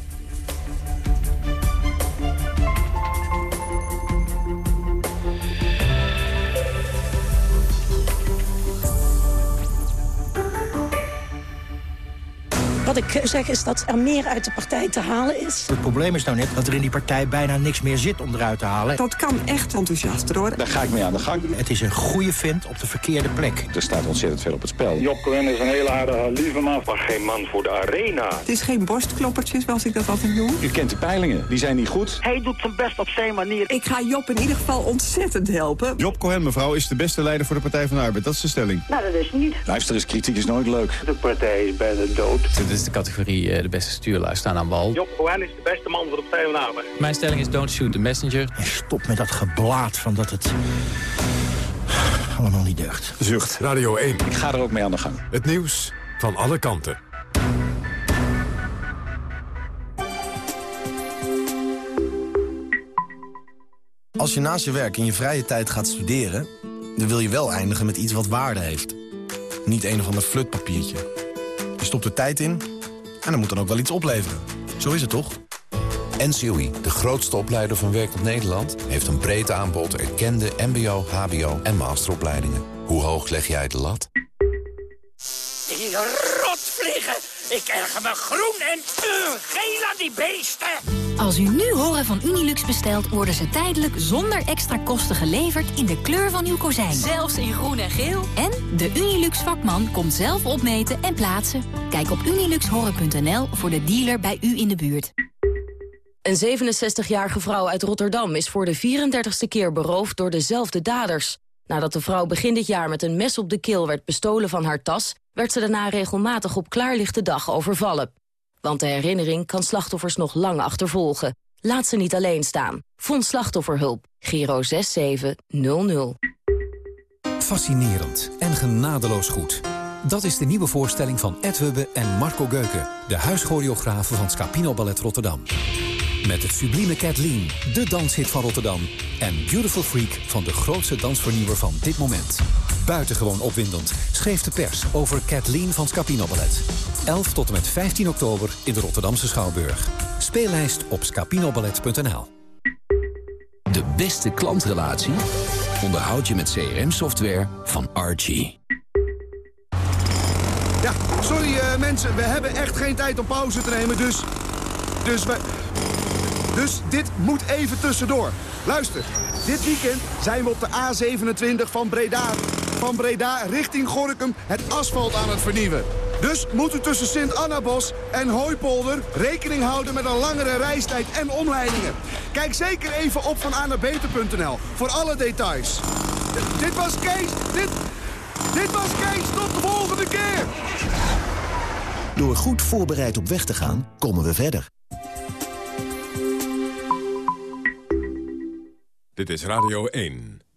Wat ik zeg is dat er meer uit de partij te halen is. Het probleem is nou net dat er in die partij bijna niks meer zit om eruit te halen. Dat kan echt enthousiaster worden. Daar ga ik mee aan de gang. Het is een goede vent op de verkeerde plek. Er staat ontzettend veel op het spel. Job Cohen is een hele aardige, lieve man. Maar geen man voor de arena. Het is geen borstkloppertjes, zoals ik dat altijd noem. U kent de peilingen, die zijn niet goed. Hij doet zijn best op zijn manier. Ik ga Job in ieder geval ontzettend helpen. Job Cohen, mevrouw, is de beste leider voor de Partij van de Arbeid. Dat is de stelling. Nou, dat is niet. Luister eens, kritiek is nooit leuk. De partij is bijna dood. Dit is de categorie de beste stuurlui staan aan bal. Job Cohen is de beste man voor de Partij van de Arbeid. Mijn stelling is don't shoot the messenger. En stop met dat geblaat van dat het allemaal niet deugt. Zucht, Radio 1. Ik ga er ook mee aan de gang. Het nieuws van alle kanten. Als je naast je werk in je vrije tijd gaat studeren... dan wil je wel eindigen met iets wat waarde heeft. Niet een of ander flutpapiertje. Je stopt er tijd in en dat moet dan ook wel iets opleveren. Zo is het toch? NCOI, de grootste opleider van werkend Nederland... heeft een breed aanbod erkende mbo, hbo en masteropleidingen. Hoe hoog leg jij de lat? Die rotvliegen! Ik erger me groen en uh, geel aan die beesten! Als u nu horen van Unilux bestelt... worden ze tijdelijk zonder extra kosten geleverd... in de kleur van uw kozijn. Zelfs in groen en geel. En de Unilux vakman komt zelf opmeten en plaatsen. Kijk op uniluxhoren.nl voor de dealer bij u in de buurt. Een 67-jarige vrouw uit Rotterdam is voor de 34ste keer beroofd door dezelfde daders. Nadat de vrouw begin dit jaar met een mes op de keel werd bestolen van haar tas... werd ze daarna regelmatig op klaarlichte dag overvallen. Want de herinnering kan slachtoffers nog lang achtervolgen. Laat ze niet alleen staan. Vond slachtofferhulp. Giro 6700. Fascinerend en genadeloos goed. Dat is de nieuwe voorstelling van Ed Hubbe en Marco Geuken... de huischoreografen van Scapino Ballet Rotterdam. Met het sublieme Kathleen, de danshit van Rotterdam. En Beautiful Freak van de grootste dansvernieuwer van dit moment. Buitengewoon opwindend schreef de pers over Kathleen van Scapino Ballet. 11 tot en met 15 oktober in de Rotterdamse Schouwburg. speellijst op scapinoballet.nl. De beste klantrelatie onderhoud je met CRM-software van Archie. Ja, sorry eh, mensen, we hebben echt geen tijd om pauze te nemen, dus... Dus we... Dus dit moet even tussendoor. Luister, dit weekend zijn we op de A27 van Breda... van Breda richting Gorkum het asfalt aan het vernieuwen. Dus moet u tussen Sint-Annabos en Hooipolder rekening houden met een langere reistijd en omleidingen. Kijk zeker even op van beter.nl voor alle details. Dit was Kees, dit, dit was Kees, tot de volgende keer! Door goed voorbereid op weg te gaan, komen we verder. Dit is Radio 1.